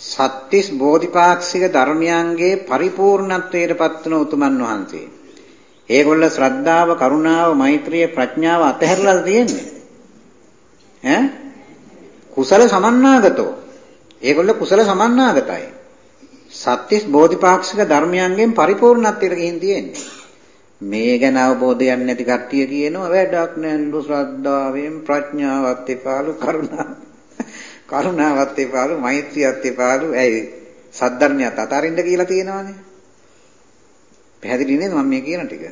සත්‍තිස් බෝධිපාක්ෂික ධර්මයන්ගේ පරිපූර්ණත්වයට පත්වන උතුමන් වහන්සේ. ඒගොල්ල ශ්‍රද්ධාව, කරුණාව, මෛත්‍රිය, ප්‍රඥාව අතහැරලා තියෙන්නේ. ඈ? කුසල සමන්නාගතෝ ඒගොල්ල කුසල සමන්නාගතයි. සත්‍තිස් බෝධිපාක්ෂික ධර්මයන්ගෙන් පරිපූර්ණත්වයට ගිහින් තියෙන්නේ. මේ ගැන අවබෝධයක් නැති කට්ටිය කියනවා වැඩක් නැල්ලු ශ්‍රද්ධාවෙන් ප්‍රඥාවත් එපාලු කරුණා කරුණාවත් එපාලු මෛත්‍රියත් එපාලු. ඇයි? සද්ධර්මයත් අතාරින්න කියලා තියෙනවානේ. පැහැදිලි නේද මම මේ කියන ටික?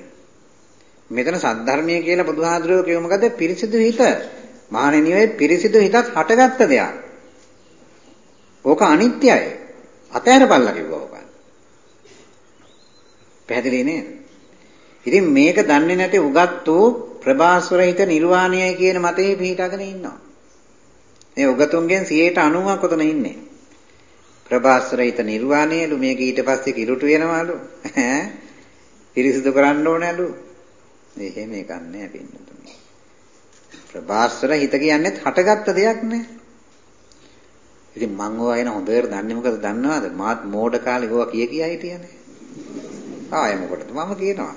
මෙතන සද්ධර්මය කියලා බුදුහාඳුරෝ කියව මොකද පිරිසිදු හිත. මහණෙනි ඔය පිරිසිදු හිතත් හටගත්ත දෙයක්. ඕක අනිත්‍යයි. අතහැරපල්ලා කිව්වා ඕක. පැහැදිලි නේද? ඉතින් මේක දන්නේ නැති උගත්තු ප්‍රභාස්වරහිත නිර්වාණයයි කියන මතේ පිහිටගෙන ඉන්නවා. මේ උගතුන්ගෙන් 90ක් උතන ඉන්නේ. ප්‍රභාස්වරහිත නිර්වාණයලු මේක ඊට පස්සේ කිලුට වෙනවලු. ඈ පිරිසිදු කරන්න ඕනලු. එහෙම එකක් නෑ පින්නතුනි. ප්‍රභාස්වර හිත කියන්නේ හටගත්ත දෙයක් නෑ. ඉතින් මං ඕවා එන හොඳට දන්නේ මොකද දන්නවද? මාත් මෝඩ කාලේ ඕවා කිය කිය හිටියනේ. ආයෙ මොකටද මම කියනවා.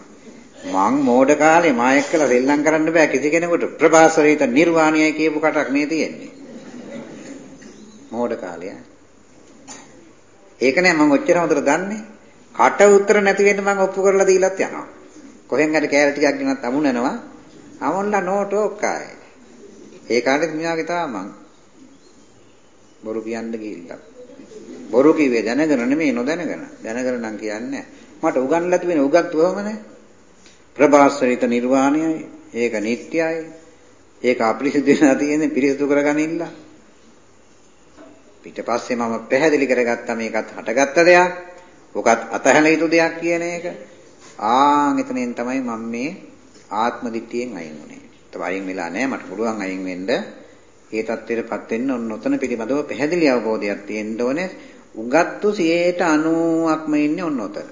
මං මෝඩ කාලේ මායෙක් කළා සෙල්ලම් කරන්න බෑ කිසි කෙනෙකුට ප්‍රභාසරිත නිර්වාණයයි කියපු කටක් මේ තියෙන්නේ. මෝඩ කාලේ ඒක නෑ මම ඔච්චර හොඳට දන්නේ. කට උතර නැති වෙන්න මම ඔප්පු කරලා දීලත් යනවා. කොහෙන් හරි කෑලි ටිකක් ගෙනත් අමුණනවා. අමුණලා නෝට ඔක්කායි. ඒ කාලෙත් මියාගේ තාම බොරු කියන්න ගිහිල්ලා. බොරු කිව්වේ දැනගෙන නෙමෙයි නොදැනගෙන. දැනගෙන නම් කියන්නේ මට උගන්ලා තිබෙන උගත් කොහොමද? ප්‍රභාස්වරිත නිර්වාණයයි. ඒක නිට්ටයයි. ඒක අපිරිසිදු වෙලා තියෙන්නේ පිරිසිදු කරගනින්න. ඊට පස්සේ මම පැහැදිලි කරගත්තා මේකත් හටගත්ත දෙයක්. ඔකත් අතහැල යුතු දෙයක් කියන එක. ආන් එතනින් තමයි මම මේ ආත්ම දිට්ඨියෙන් අයින් වුනේ. ඒත් අයින් වෙලා නැහැ මට පුළුවන් අයින් වෙන්න. ඒ தත්ත්වයටපත් වෙන්න ඔන්න ඔතන පිළිබඳව පැහැදිලි අවබෝධයක් තියෙන්න ඕනේ. උගත්තු 90%ක්ම ඉන්නේ ඔන්න ඔතන.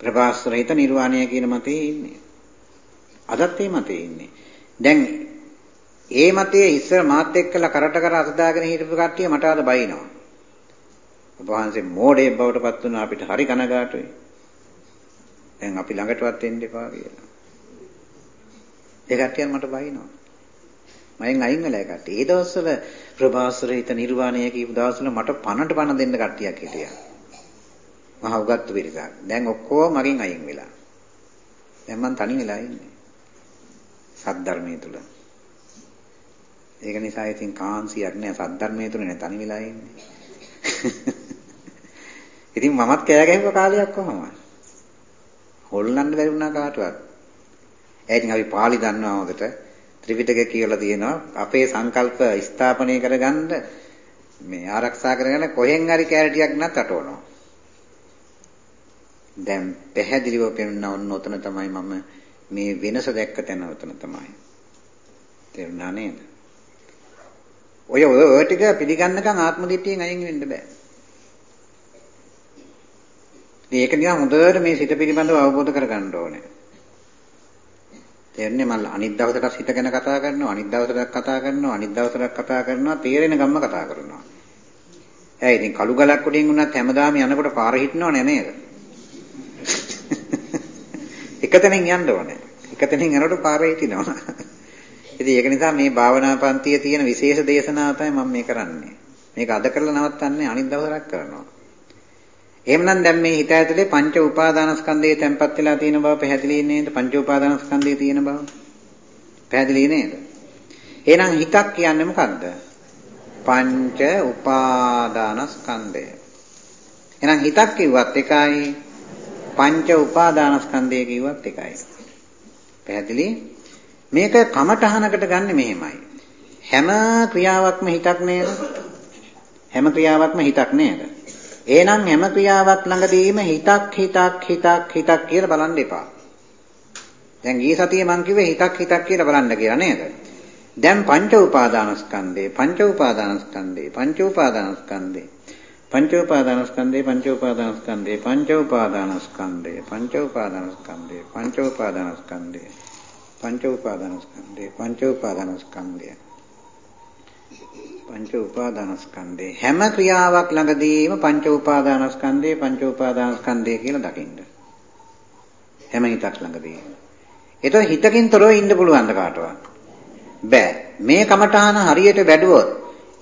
ප්‍රභාස්රහිත නිර්වාණය කියන මතේ ඉන්නේ. අදත් ඒ මතේ ඉන්නේ. දැන් ඒ මතයේ ඉස්සර මාත් එක්කලා කරට කර අසදාගෙන හිටපු කට්ටිය මට අද බයිනවා. ඔබ වහන්සේ මෝඩේ බවට පත් වුණා අපිට හරි කනගාටුයි. දැන් අපි ළඟටවත් එන්න එපා කියලා. ඒ කට්ටියන් මට බයිනවා. මයෙන් අයින් වෙලා කට්ටිය. ඒ දවස්වල ප්‍රභාස්රහිත නිර්වාණය කියපු දවස්වල මට පණට පණ දෙන්න කට්ටියක් හිටියා. මහ උගත්තු පිරිසක්. දැන් ඔක්කොම මගෙන් අයින් වෙලා. දැන් මං තනි වෙලා ඉන්නේ. සද්ධර්මයේ තුල. ඒක නිසා ඉතින් කාන්සියක් නෑ සද්ධර්මයේ තුල නේ තනි වෙලා ඉන්නේ. ඉතින් මමත් කෑ ගැහුව කාලයක් කොහොමද? හොල්ලන්න බැරි වුණා කාටවත්. ඒ ඉතින් අපි පාලි දන්නවා හොඳට. ත්‍රිපිටකය කියලා තියෙනවා අපේ සංකල්ප ස්ථාපනය කරගන්න මේ ආරක්ෂා කරගෙන කොහෙන් හරි කැරටියක් නත් අටවනවා. දැන් පැහැදිලිව පෙනුනා ඔන්න ඔතන තමයි මම මේ වෙනස දැක්ක තැන ඔතන තමයි. තේරුණා නේද? ඔය ඔය ටික පිළිගන්නකම් ආත්ම දිට්ඨියෙන් අයින් වෙන්න බෑ. ඒක නිකන් හොඳට මේ සිත පිළිබඳව අවබෝධ කරගන්න ඕනේ. තේරෙන්නේ මම අනිත් දවසට සිත ගැන කතා කරනවා අනිත් දවසට කතා කරනවා අනිත් දවසට කතා කරනවා තේරෙන ගම්ම කතා කරනවා. ඇයි ඉතින් කළු ගලක් උඩින් වුණත් හැමදාම යනකොට පාර හිටනව නේද? එකතැනින් යන්න ඕනේ. එකතැනින් යනකොට පාරේ හිටිනවා. ඉතින් ඒක නිසා මේ භාවනා පන්තියේ තියෙන විශේෂ දේශනාව තමයි මම මේ කරන්නේ. මේක අද කරලා නවත්තන්නේ අනිත් දවසට කරනවා. එහෙමනම් දැන් මේ හිත ඇතුලේ පංච උපාදානස්කන්ධයේ තැම්පත් වෙලා තියෙන බව පැහැදිලි නේද? පංච උපාදානස්කන්ධයේ තියෙන බව. පැහැදිලි නේද? එහෙනම් හිතක් කියන්නේ මොකද්ද? පංච උපාදානස්කන්ධය. එහෙනම් හිතක් කිව්වත් එකයි පංච උපාදානස්කන්ධය කිව්වත් එකයි. පැහැදිලි? මේක කමඨහනකට ගන්න මෙහෙමයි. හැම ක්‍රියාවක්ම හිතක් නේද? හැම ක්‍රියාවක්ම හිතක් නේද? එහෙනම් හැම ක්‍රියාවක් ළඟදීම හිතක් හිතක් හිතක් හිතක් කියලා බලන්න එපා. දැන් ඊ සතියේ මං කිව්වේ හිතක් හිතක් කියලා බලන්න කියලා නේද? දැන් පංච උපාදානස්කන්ධේ පංච උපාදානස්කන්ධේ පංච උපාදානස්කන්ධේ පංච උපාදානස්කන්ධේ පංච උපාදානස්කන්ධේ පංච උපාදානස්කන්ධේ පංච උපාදානස්කන්ධේ පංච උපාදානස්කන්ධේ පංච උපාදානස්කන්ධේ පංච උපාදානස්කන්ධේ පංච උපාදානස්කන්ධේ හැම ක්‍රියාවක් ළඟදීම පංච උපාදානස්කන්ධේ පංච උපාදානස්කන්ධේ කියලා දකින්න. හැම හිතක් ළඟදීම එතකොට හිතකින් තොරව ඉන්න පුළුවන්ද කාටවත්? බෑ. මේ කමඨාන හරියට වැඩුවොත්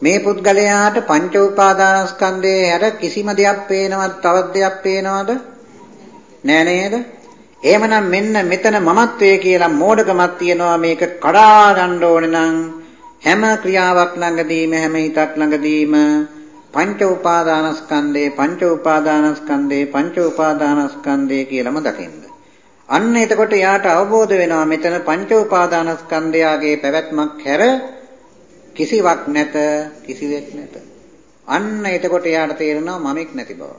මේ පුද්ගලයාට පංච උපාදානස්කන්ධයේ හැර කිසිම දෙයක් පේනවත් තවත් දෙයක් පේනවද? නෑ නේද? එහෙමනම් මෙන්න මෙතන මමත්වයේ කියලා මෝඩකමක් තියනවා මේක කඩා ගන්න ඕනේ නම් හැම ක්‍රියාවක් ළඟදීම හැම හිතක් ළඟදීම පංච උපාදානස්කන්ධේ පංච උපාදානස්කන්ධේ පංච උපාදානස්කන්ධේ කියලාම දකින්න. අන්න එතකොට යාට අවබෝධ වෙනවා මෙතන පංච උපාදානස්කන්ධයාගේ පැවැත්මක් හැර කිසිවක් නැත කිසිවෙක් නැත. අන්න එතකොට යාට තේරෙනවා මමෙක් නැති බව.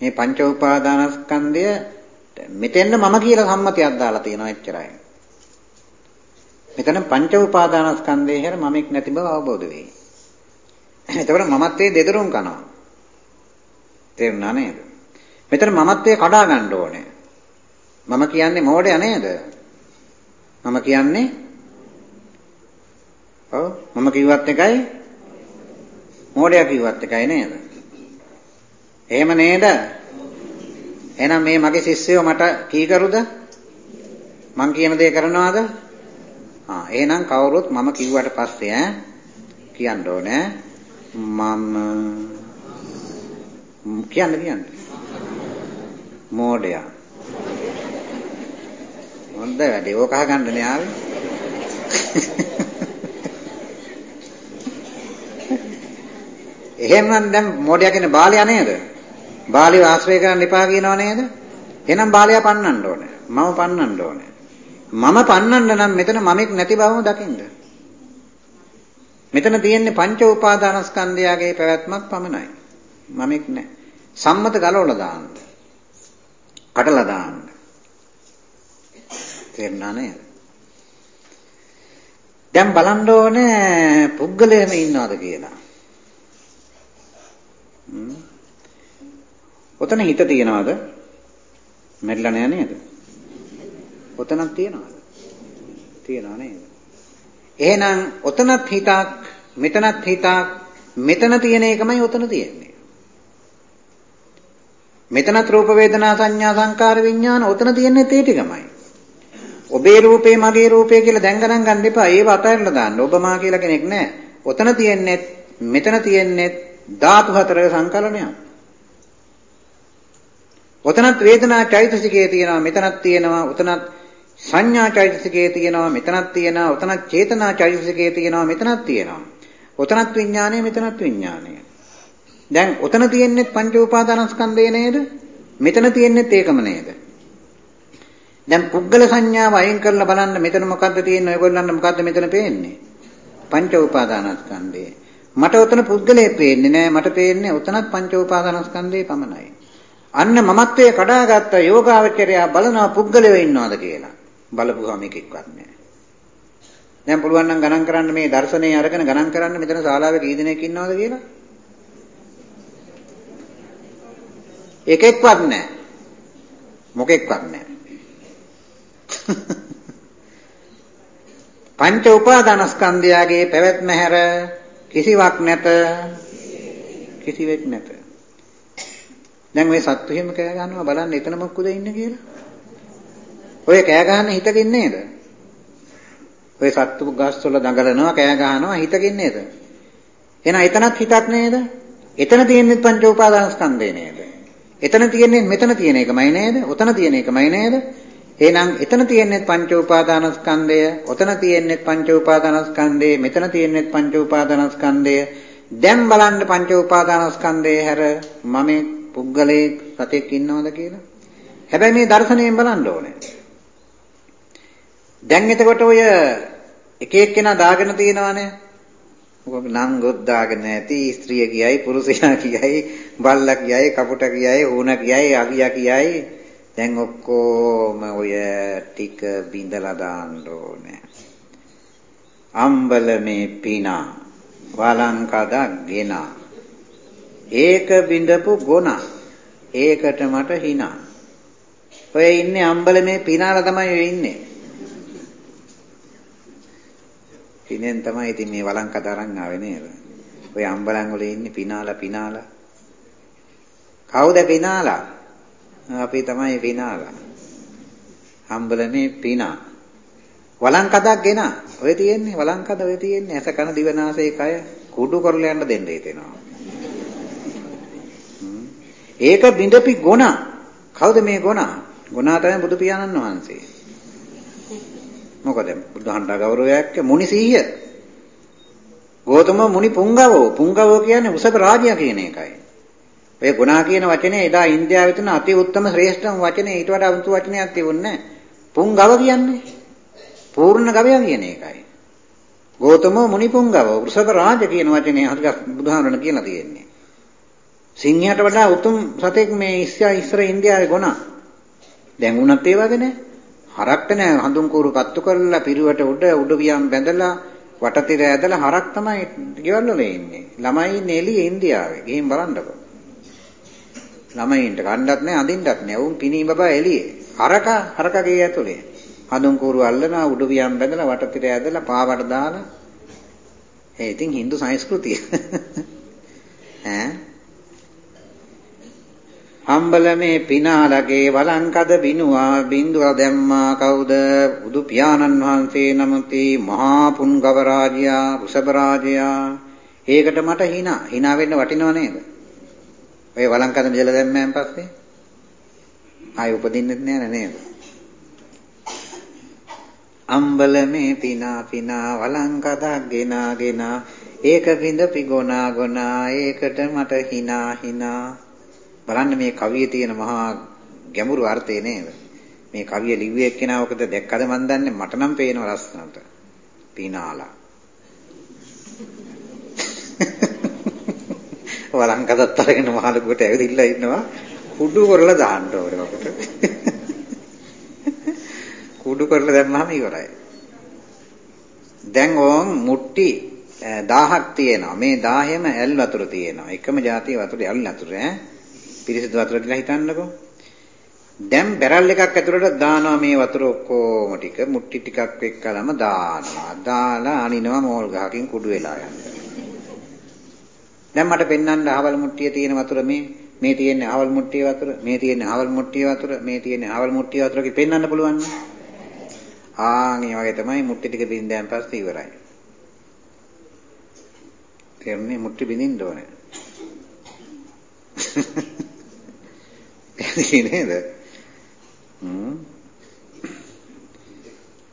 මේ පංච උපාදානස්කන්ධය මෙතෙන්ද මම කියලා සම්මතියක් දාලා තියෙනවා එච්චරයි. මෙතන පංච උපාදානස්කන්ධය හැර මමෙක් නැති බව අවබෝධ වෙයි. එතකොට මමත්වයේ දෙදරුම් කනවා. තේරුණා නේද? මෙතන මමත්වයේ කඩා ගන්න ඕනේ. මම කියන්නේ මෝඩය නේද? මම කියන්නේ ඔව් මම කිව්වත් එකයි මෝඩය කිව්වත් එකයි නේද? එහෙම නේද? එහෙනම් මේ මගේ ශිෂ්‍යයෝ මට කීකරුද? මං කියන දේ කරනවාද? ආ එහෙනම් කවුරුත් මම කිව්වට පස්සේ ඈ කියන්න ඕනේ. මම කියන්න කියන්න. මෝඩයා. හොඳ වැඩේ. ඕක අහගන්නනේ ආවේ. එහෙනම් දැන් මෝඩයා කියන්නේ බාලයා නේද? බාලිය ආශ්‍රය කරන්න එපා කියනව නේද එහෙනම් බාලයා පන්නන්න ඕනේ මම පන්නන්න ඕනේ මම පන්නන්න නම් මෙතන මමෙක් නැති බවම දකින්න මෙතන තියෙන්නේ පංච උපාදානස්කන්ධයගේ පැවැත්මක් පමණයි. මමෙක් නැහැ. සම්මත ගලවලා දාන්න. කඩලා දාන්න. තේරුණා නේද? දැන් බලන්න ඕනේ පුද්ගලයෙම ඉන්නවද කියලා. ඔතන හිත තියනවද? මෙල්ල නෑ නේද? ඔතනක් තියනවද? තියනවා නේද? එහෙනම් ඔතනත් හිතක් මෙතනත් හිතක් මෙතන තියෙන එකමයි ඔතන තියෙන්නේ. මෙතනත් රූප වේදනා සංඥා සංකාර විඥාන ඔතන තියෙන්නේ ඒ ටිකමයි. ඔබේ රූපේ මගේ රූපේ කියලා දැන් ගණන් ගන්න එපා. ඒව අතහැරලා දාන්න. ඔබ මා කියලා කෙනෙක් නැහැ. ඔතන තියෙන්නේ මෙතන තියෙන්නේ ධාතු හතරක සංකලනයක්. ඔතනත් වේදනා චෛතසිකයේ තියෙනවා මෙතනත් තියෙනවා උතනත් සංඥා චෛතසිකයේ තියෙනවා මෙතනක් තියෙනවා උතනක් චේතනා චෛතසිකයේ තියෙනවා මෙතනක් තියෙනවා. උතනත් විඥානය මෙතනත් විඥානය. දැන් උතන තියෙන්නේ පංච උපාදානස්කන්ධය නේද? මෙතන තියෙන්නේ ඒකම නේද? දැන් පුද්ගල සංඥාව අයින් කරලා බලන්න මෙතන මොකද්ද තියෙන්නේ? ඔයගොල්ලන්ට මොකද්ද මෙතන පේන්නේ? පංච උපාදානස්කන්ධය. මට උතන පුද්ගලයේ පේන්නේ නෑ. මට පේන්නේ උතනත් පංච උපාදානස්කන්ධය පමණයි. අන්න මමත්වයේ කඩාගත්ත යෝගාවචරයා බලනවා පුද්ගලයෝ ඉන්නවද කියලා බලපුවාම එකෙක්වත් නැහැ. දැන් පුළුවන් නම් ගණන් කරන්න මේ දර්ශනය අරගෙන ගණන් කරන්න මෙතන ශාලාවේ කී දෙනෙක් ඉන්නවද කියලා? එකෙක්වත් නැහැ. මොකෙක්වත් නැහැ. පංච උපාදානස්කන්ධයගේ පැවැත්ම හැර කිසිවක් නැත. කිසිවෙක් නැත. දැන් ওই සත්තු හිම කෑ ගන්නවා බලන්න එතන මොකද ඉන්නේ කියලා. ඔය කෑ ගහන හිතකින් නේද? ඔය සත්තු ගස් වල දඟලනවා කෑ ගහනවා හිතකින් නේද? එහෙනම් එතනත් හිතක් නේද? එතන තියෙන්නේ පංච උපාදානස්කන්ධය නේද? එතන තියෙන්නේ මෙතන තියෙන එකමයි නේද? ඔතන තියෙන එකමයි නේද? එහෙනම් එතන තියෙන්නේ පංච උපාදානස්කන්ධය, ඔතන තියෙන්නේ පංච උපාදානස්කන්ධය, මෙතන තියෙන්නේ පංච උපාදානස්කන්ධය. දැන් බලන්න පංච උපාදානස්කන්ධය හැර මම පුද්ගලයේ සතෙක් ඉන්නවද කියලා? හැබැයි මේ දර්ශනයෙන් බලන්න ඕනේ. දැන් එතකොට ඔය එක එක්කෙනා දාගෙන තියෙනවානේ. මොකද නම් ගොඩ දාගෙන ඇති ස්ත්‍රිය කියයි පුරුෂයා කියයි බල්ලා කියයි කපුට කියයි ඌන කියයි අවියා කියයි දැන් ඔක්කොම ඔය ටික බිඳලා දාන්න ඕනේ. අම්බල මේ පිනා වලංකදක් ගෙන ඒක බිඳපු ගොන ඒකට මට hina ඔය ඉන්නේ අම්බල මේ පිනාලා තමයි ඔය ඉන්නේ පිනෙන් තමයි ඉතින් මේ වළංකත අරන් ආවේ නේද? ඔය අම්බලන් වල ඉන්නේ පිනාලා පිනාලා. කවුද පිනාලා? අපි තමයි පිනාලා. හම්බලනේ පිනා. වළංකතක් ගෙන. ඔය තියෙන්නේ වළංකත ඔය තියෙන්නේ ඇස කන දිව නාසය කය කුඩු කරලා යන්න දෙන්න හිතෙනවා. ඒක බිඳපි ගොන. කවුද මේ ගොන? ගුණා තමයි බුදු පියාණන් වහන්සේ. මොකද බුදුහන්ට ගෞරවයක් මුනි සීය. ගෝතම මුනි පුංගවෝ පුංගවෝ කියන්නේ උසක රාජ්‍ය කියන එකයි. ඔය ගුණා කියන වචනේ එදා ඉන්දියාවේ තියෙන අති උත්තම ශ්‍රේෂ්ඨම වචනේ ඊට වඩා උතු වචනයක් තිබුණේ පුංගව කියන්නේ පූර්ණ ගවයා කියන එකයි. ගෝතමෝ මුනි පුංගව වෘෂභ රාජ කියන වචනේ හරියට බුදුහාමරණ කියලා තියෙන්නේ. සිංහයට වඩා උතුම් සතෙක් මේ ඉස්සර ඉස්සර ඉන්දියාවේ ගුණා. දැන් උනත් ඒ වගේ නෑ. හරක්ට නෑ හඳුන් කూరు පත්තු කරලා පිරුවට උඩ උඩ වියම් බැඳලා වටතිර ඇදලා හරක් තමයි ගෙවල් වල ඉන්නේ. ළමයි ඉන්නේ එළියේ ඉන්දියාවේ. ගිහින් බලන්නකෝ. ළමයින්ට කණ්ඩත් නෑ අඳින්නත් නෑ. උන් පිනී බබා එළියේ. හරක හරකගේ ඇතුලේ. හඳුන් කూరు අල්ලනවා උඩ වියම් බැඳලා වටතිර ඇදලා පාවට දාලා. ඒ ඉතින් Hindu සංස්කෘතිය. ඈ හම්බලමේ පිනාලගේ වලංකද බිනුවා බින්දුව දැම්මා කවුද? බුදු පියාණන් වහන්සේ නමති මහා පුන්ගව රාජයා වෘෂභ රාජයා. ඒකට මට hina hina වෙන්න වටිනව නේද? ඔය වලංකද මෙල දැම්මයන් පස්සේ? ආයි උපදින්නෙත් නෑ නේද? අම්බලමේ පිනා පිනා වලංකදක් ගෙනා ගෙනා. ඒක විඳ පිගොනා ගොනා. ඒකට මට hina hina. බලන්න මේ කවියේ තියෙන මහා ගැඹුරු අර්ථය නේද? මේ කවිය ලිව්වේ එක්කෙනා ඔකද දැක්කද මන් දන්නේ මට නම් පේනවා ලස්සනට. පීනාලා. වරංගදත් අරගෙන මහලුකට ඇවිදින්න ඉන්නවා කුඩු කරලා දාන්න ඕනේ ඔකට. කුඩු කරලා දැම්මම ඉවරයි. දැන් ඕන් මුට්ටි 1000ක් තියෙනවා. මේ 1000ෙම ඇල් වතුර තියෙනවා. එකම જાතිය වතුර ඇල් වතුර ඈ. පිරිසිදු වතුර කියලා හිතන්නකෝ. දැන් බැරල් එකක් ඇතුළට දානවා මේ වතුර ඔක්කොම ටික මුට්ටි ටිකක් එක්කලම දානවා. දාලා අනිනවා මෝල් ගහකින් කුඩු වෙලා යනවා. දැන් මට පෙන්වන්න අහවල් මුට්ටියේ තියෙන වතුර මේ මේ තියෙන්නේ අහවල් මුට්ටියේ වතුර මේ තියෙන්නේ අහවල් මුට්ටියේ වතුර මේ තියෙන්නේ අහවල් මුට්ටියේ වතුර කියලා පෙන්වන්න පුළුවන් නේ. ආන් මේ වගේ තමයි මුට්ටි ටික බින්දයන් පස්සේ ඉවරයි. තේරුණේ මුට්ටි බින්දින්න ඕනේ. නේද?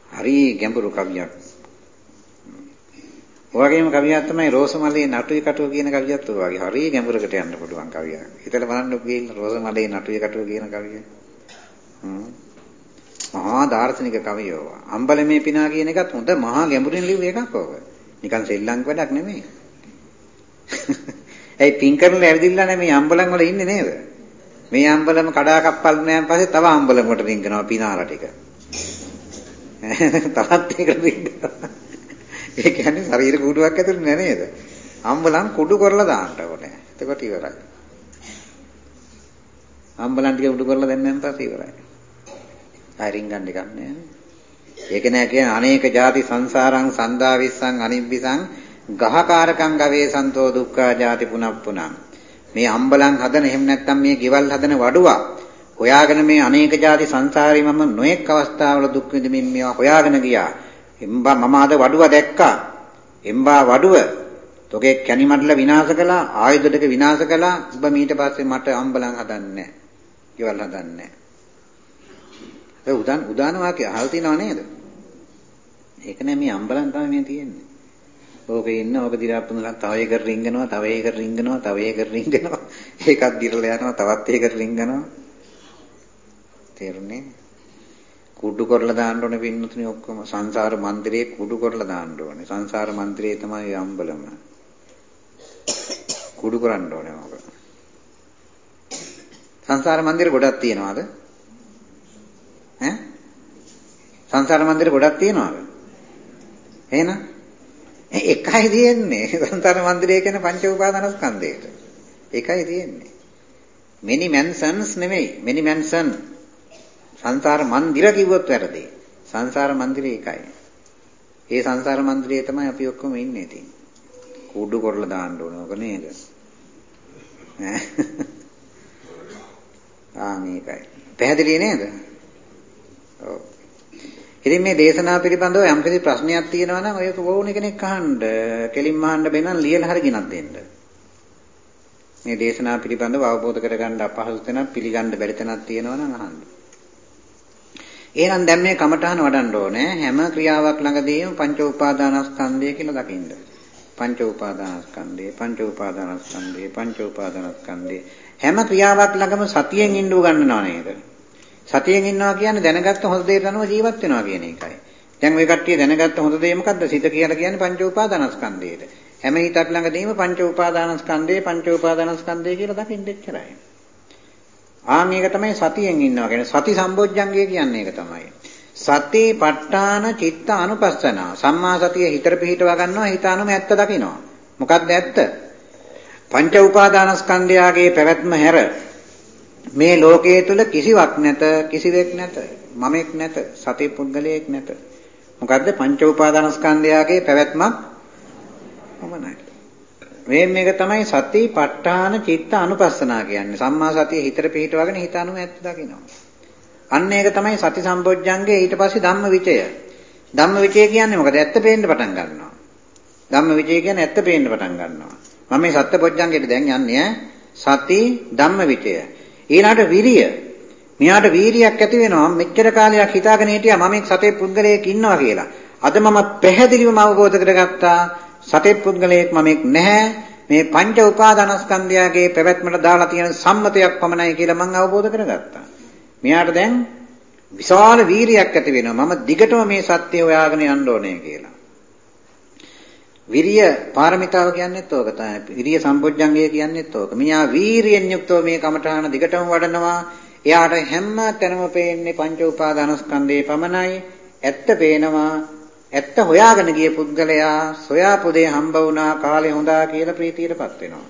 හරි ගැඹුරු කවියක්. ඔයගෙම කවියක් තමයි රෝසමලේ නටුයි කටුව කියන කවියත් ඔය වගේ. හරි ගැඹුරකට යන්න පුළුවන් කවියක්. හිතලා බලන්න ගිහින් රෝසමලේ නටුයි කටුව කියන කවිය. හ්ම්. මහා දාර්ශනික කවියෝ. අම්බලමේ පිනා කියන එකත් හොඳ මහා ගැඹුරින් ලිව්ව එකක් ඕක. නිකන් සෙල්ලම් වැඩක් නෙමෙයි. ඇයි පින් කරලා ඇවිදින්න නෙමෙයි අම්බලම් වල ඉන්නේ නේද? මේ අම්බලම කඩා කප්පල් නෑන් පස්සේ තව අම්බලමකට රින්ගනවා පිනාලා ටික. තවත් ඒකට රින්ගනවා. ඒ කියන්නේ ශරීර කුඩුවක් ඇතුළේ නෑ නේද? අම්බලම් කුඩු කරලා දාන්න ඕනේ. එතකොට ඉවරයි. අම්බලම් ටික කුඩු කරලා දැම්මෙන් පස්සේ ඉවරයි. ආරින් ගන්න එකක් නෑ. ඒක නෑ කියන්නේ අනේක ಜಾති සංසාරං සන්දා විස්සං අනිබ්බිසං ගහකාරකං ගවේ සන්තෝ දුක්ඛා ಜಾති පුනප්පුනං මේ අම්බලන් හදන එහෙම නැත්නම් මේ ගෙවල් හදන වඩුවා හොයාගෙන මේ අනේක ಜಾති සංසාරේ මම නොඑක් අවස්ථාවල දුක් විඳමින් මේවා හොයාගෙන ගියා. එම්බා මම අද වඩුව දැක්කා. එම්බා වඩුව තොගේ කැණි මඩල විනාශ කළා, ආයුධ දෙක විනාශ කළා. ඔබ ඊට පස්සේ මට අම්බලන් හදන්නේ නැහැ. ගෙවල් හදන්නේ නැහැ. ඒ උදාන උදාන වාක්‍ය අහලා තියෙනව නේද? ඒක නේ මේ අම්බලන් තමයි මේ තියෙන්නේ. ඕකේ ඉන්න ඕක දිරාපුනලා තව එකකට රින්ගනවා තව එකකට රින්ගනවා තව එකකට රින්ගනවා ඒකත් දිරලා යනවා තවත් එකකට රින්ගනවා තේරුණේ? කුඩු කරලා දාන්න ඕනේ පින්නතුනේ ඔක්කොම. සංසාර මන්දිරේ කුඩු කරලා දාන්න ඕනේ. සංසාර මන්දිරේ තමයි අම්බලම කුඩු කරන්න ඕනේ මොක සංසාර මන්දිර ගොඩක් තියෙනවද? ඈ? සංසාර මන්දිර ගොඩක් තියෙනවද? එහෙනම් එකයි තියෙන්නේ සංසාර මන්දිරය කියන පංච උපාදානස්කන්ධයට. එකයි තියෙන්නේ. many mansions නෙමෙයි many mansion සංසාර මන්දිර කිව්වොත් වැරදි. සංසාර මන්දිරය එකයි. ඒ සංසාර මන්දිරයේ තමයි අපි ඔක්කොම ඉන්නේ ඉතින්. කුඩු කරලා දාන්න ඕන ඕක නේද? ආ මේකයි. පැහැදිලි නේද? ඔව්. ඉතින් මේ දේශනාව පිළිබඳව යම්කිසි ප්‍රශ්නයක් තියෙනවා නම් ඔයක ඕන කෙනෙක් අහන්න, කෙලින්ම අහන්න බැනම් ලියලා හරි ගෙනත් දෙන්න. මේ දේශනාව පිළිබඳව අවබෝධ කරගන්න අපහසු තැනක් පිළිගන්න බැරි තැනක් තියෙනවා නම් අහන්න. එහෙනම් දැන් මේ කමඨහන වඩන්න ඕනේ හැම ක්‍රියාවක් ළඟදීම පංච උපාදානස්කන්ධය කියලා දකින්න. පංච උපාදානස්කන්ධය, පංච උපාදානස්කන්ධය, පංච උපාදානස්කන්ධය හැම ක්‍රියාවක් ළඟම සතියෙන් ඉන්න උගන්වනවා නේද? සතියෙන් ඉන්නවා කියන්නේ දැනගත්ත හොඳ දේට අනුව ජීවත් වෙනවා කියන එකයි. දැන් ওই කට්ටිය දැනගත්ත හොඳ දේ මොකද්ද? සිත කියලා කියන්නේ පංච උපාදානස්කන්ධයට. හැම හිතක් ළඟදීම පංච උපාදානස්කන්ධය පංච උපාදානස්කන්ධය කියලා දකින්න එච්චරයි. ආන් මේක තමයි සතියෙන් ඉන්නවා කියන්නේ සති සම්බොජ්ජංගය කියන්නේ ඒක තමයි. සති ප ဋ ාණ චිත්ත අනුපස්සන සම්මා සතිය හිතට පිහිටවා ගන්නවා හිතානම ඇත්ත දකිනවා. මොකක්ද ඇත්ත? පංච උපාදානස්කන්ධයාගේ පැවැත්ම හැර මේ ලෝකයේ තුල කිසිවක් නැත කිසිවෙක් නැත මමෙක් නැත සති පුද්ගලයෙක් නැත. මොකද්ද පංච උපාදානස්කන්ධයාගේ පැවැත්මක්? පමණයි මේ මේක තමයි සති ප ဋ ාණ චිත්ත අනුපස්සනා කියන්නේ. සම්මා සතිය හිතට පිහිටවගෙන හිත අනුව ඇත්ත දකිනවා. අන්න ඒක තමයි සති සම්බොජ්ජංගේ ඊට පස්සේ ධම්ම විචය ධම්ම විචය කියන්නේ මොකද? ඇත්ත පේන්න පටන් ගන්නවා. ධම්ම විචය කියන්නේ ඇත්ත පේන්න පටන් ගන්නවා. මම මේ සත්‍ය පොජ්ජංගේට දැන් යන්නේ සති ධම්ම විචය ඊළාට විරිය මෙයාට වීරියක් ඇති වෙනවා මෙච්චර කාලයක් හිතාගෙන හිටියා මම එක් සතේ පුද්ගලයෙක් ඉන්නවා කියලා. අද මම පැහැදිලිවම අවබෝධ කරගත්තා සතේ පුද්ගලයෙක් මම එක් නැහැ. මේ පංච උපාදානස්කන්ධයගේ පැවැත්මට දාලා තියෙන සම්මතයක් පමණයි කියලා මම අවබෝධ කරගත්තා. මෙයාට දැන් විශාල වීරියක් ඇති වෙනවා. මම දිගටම මේ සත්‍ය හොයාගෙන යන්න ඕනේ කියලා. විරිය පාරමිතාව කියන්නේත් ඕක තමයි. විරිය සම්පොඥංගය කියන්නේත් ඕක. මියා වීරියෙන් යුක්තව මේ කමඨාන දිගටම වඩනවා. එයාට හැම තැනම පේන්නේ පංච උපාදානස්කන්ධේ පමණයි. ඇත්ත පේනවා. ඇත්ත හොයාගෙන ගිය පුද්ගලයා සොයාපුදේ හම්බ වුණා කාලේ හොඳා කියලා ප්‍රීතියටපත් වෙනවා.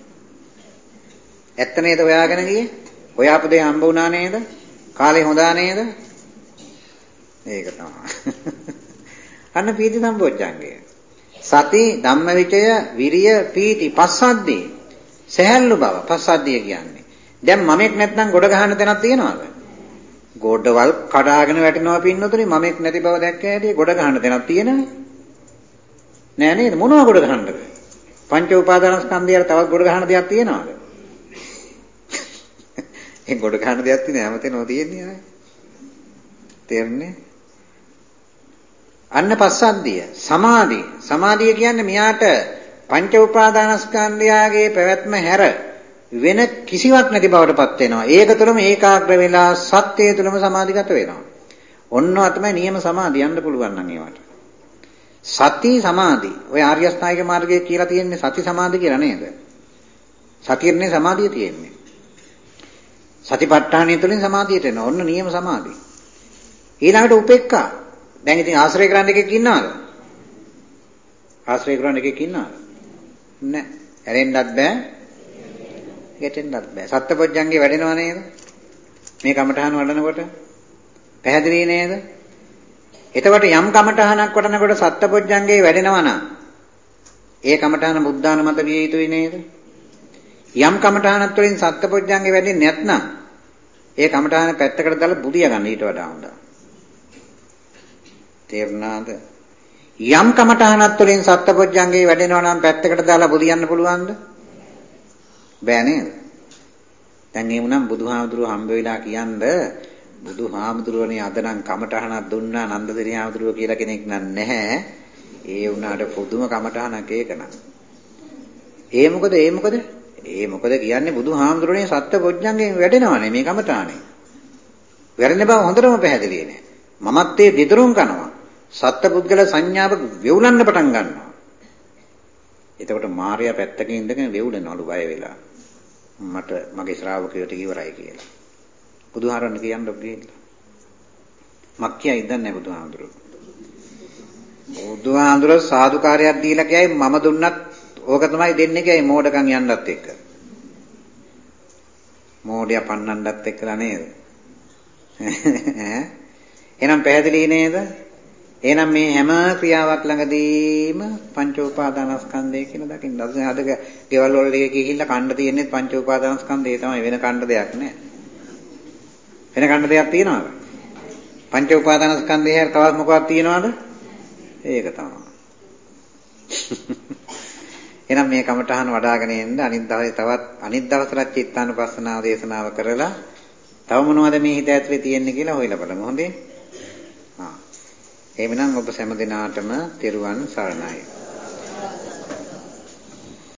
ඇත්ත නේද හොයාගෙන ගියේ? හොයාපුදේ හම්බ වුණා නේද? කාලේ හොඳා නේද? ඒක තමයි. අන්න පීති සම්පෝච්ඡංගය. සති ධම්මවිචය විරිය පීති පස්සද්දී සහැල්ලු බව පස්සද්දිය කියන්නේ. දැන් මමෙක් නැත්නම් ගොඩ ගහන්න තැනක් තියනවද? ගොඩවල් කඩාගෙන වැටෙනවා පින්නතුනේ මමෙක් නැති බව දැක්ක හැටි ගොඩ ගහන්න තැනක් තියෙනවනේ. නෑ නේද? මොනවා ගොඩ ගහන්නද? පංච උපාදානස්කන්ධයට තවත් ගොඩ ගහන්න දෙයක් තියෙනවද? ඒ ගොඩ ගහන්න දෙයක් තියෙන හැමතැනම තියෙන්නේ ආයේ. තේරෙන්නේ? අන්න පස්සද්ධිය සමාධිය සමාධිය කියන්නේ මෙයාට පංච උපාදානස්කන්ධයාගේ පැවැත්ම හැර වෙන කිසිවක් නැති බවටපත් වෙනවා. ඒක තුළම ඒකාග්‍ර වෙලා සත්‍යය තුළම සමාධිගත වෙනවා. ඔන්නවා තමයි නියම සමාධිය යන්න පුළුවන් නම් ඒවට. සති සමාධි. ඔය ආර්ය අෂ්ටාංගික මාර්ගයේ කියලා තියෙන්නේ සති සමාධි කියලා නේද? සතියනේ සමාධිය තියෙන්නේ. සතිපට්ඨානය තුළින් සමාධියට එනවා. ඔන්න නියම සමාධිය. ඊළඟට උපේක්ඛා. දැන් ඉතින් ආශ්‍රය කරන්න එකෙක් ඉන්නවද? ආශ්‍රය කරන්න එකෙක් ඉන්නවද? නැහැ. ඇරෙන්නත් බෑ. ගැටෙන්නත් බෑ. සත්පොඥංගේ වැඩෙනව නේද? මේ කමඨහන වඩනකොට පැහැදිලි නේද? එතකොට යම් කමඨහනක් වඩනකොට සත්පොඥංගේ වැඩෙනවා නම් ඒ කමඨහන බුද්ධාන මත විය යුතුයි නේද? යම් කමඨහනක් වලින් සත්පොඥංගේ වැඩෙන්නේ නැත්නම් ඒ කමඨහන පැත්තකට දාලා බුදියා ගන්න ඊට වඩා හොඳයි. තේරුණාද? යම් කමඨහනක් තුළින් සත්පොඥංගේ වැඩෙනවා නම් පැත්තකට දාලා බුදියන්න පුළුවන්ද? බෑ නේද? දැන් එහෙම නම් බුදුහාමුදුරුව හම්බ වෙලා කියන්න බුදුහාමුදුරුවනේ අද නම් කමඨහනක් දුන්නා නන්දදිරි හාමුදුරුව කියලා කෙනෙක් නන් නැහැ. ඒ වුණාට පුදුම කමඨහනක් ඒකනම්. ඒ මොකද ඒ මොකද? ඒ මොකද කියන්නේ බුදුහාමුදුරනේ සත්පොඥංගෙන් වැඩෙනවනේ මේ කමඨානේ. වැරෙන බව හොඳටම පැහැදිලි නේ. මමත් ඒ දෙදරුම් කරනවා. සත්පුද්ගල සංඥාව වෙවුලන්න පටන් ගන්නවා. එතකොට මාර්යා පැත්තකින් ඉඳගෙන වෙවුලනවලු බය වෙලා. මට මගේ ශ්‍රාවකයෝට ඉවරයි කියලා. බුදුහාරන්න කියන්න ගිහිල්ලා. මක්කියා ඉඳන්නේ බුදුහාමුදුරුවෝ. බුදුහාමුදුරුවෝ සාදුකාරයක් දීලා කියයි මම දුන්නත් ඕක තමයි දෙන්නේ කියයි මෝඩකම් යන්නත් එක්ක. මෝඩයා පන්නන්නත් එක්කලා නේද? එහෙනම් පැහැදිලි නේද? එහෙනම් මේ හැම ක්‍රියාවක් ළඟදීම පංච උපාදානස්කන්ධය කියලා දකින්න. අද ගෙවල් වල ගිහිල්ලා කණ්ඩ තියෙන්නේ පංච උපාදානස්කන්ධය තමයි වෙන කණ්ඩ දෙයක් නෑ. වෙන කණ්ඩ දෙයක් තියනවද? පංච උපාදානස්කන්ධය හැර තවත් මොකක්ද තියනවද? ඒක තමයි. එහෙනම් මේ කමඨහන වඩ아가ගෙන එන්න අනිත් දවසේ තවත් අනිත් දවසට චිත්තානුපස්සනාව දේශනාව කරලා තව මොනවද මේ හිත ඇතුලේ තියෙන්නේ කියලා හොයලා බලමු. හොඳේ? එමනම් ඔබ සැම දිනාටම තෙරුවන් සරණයි.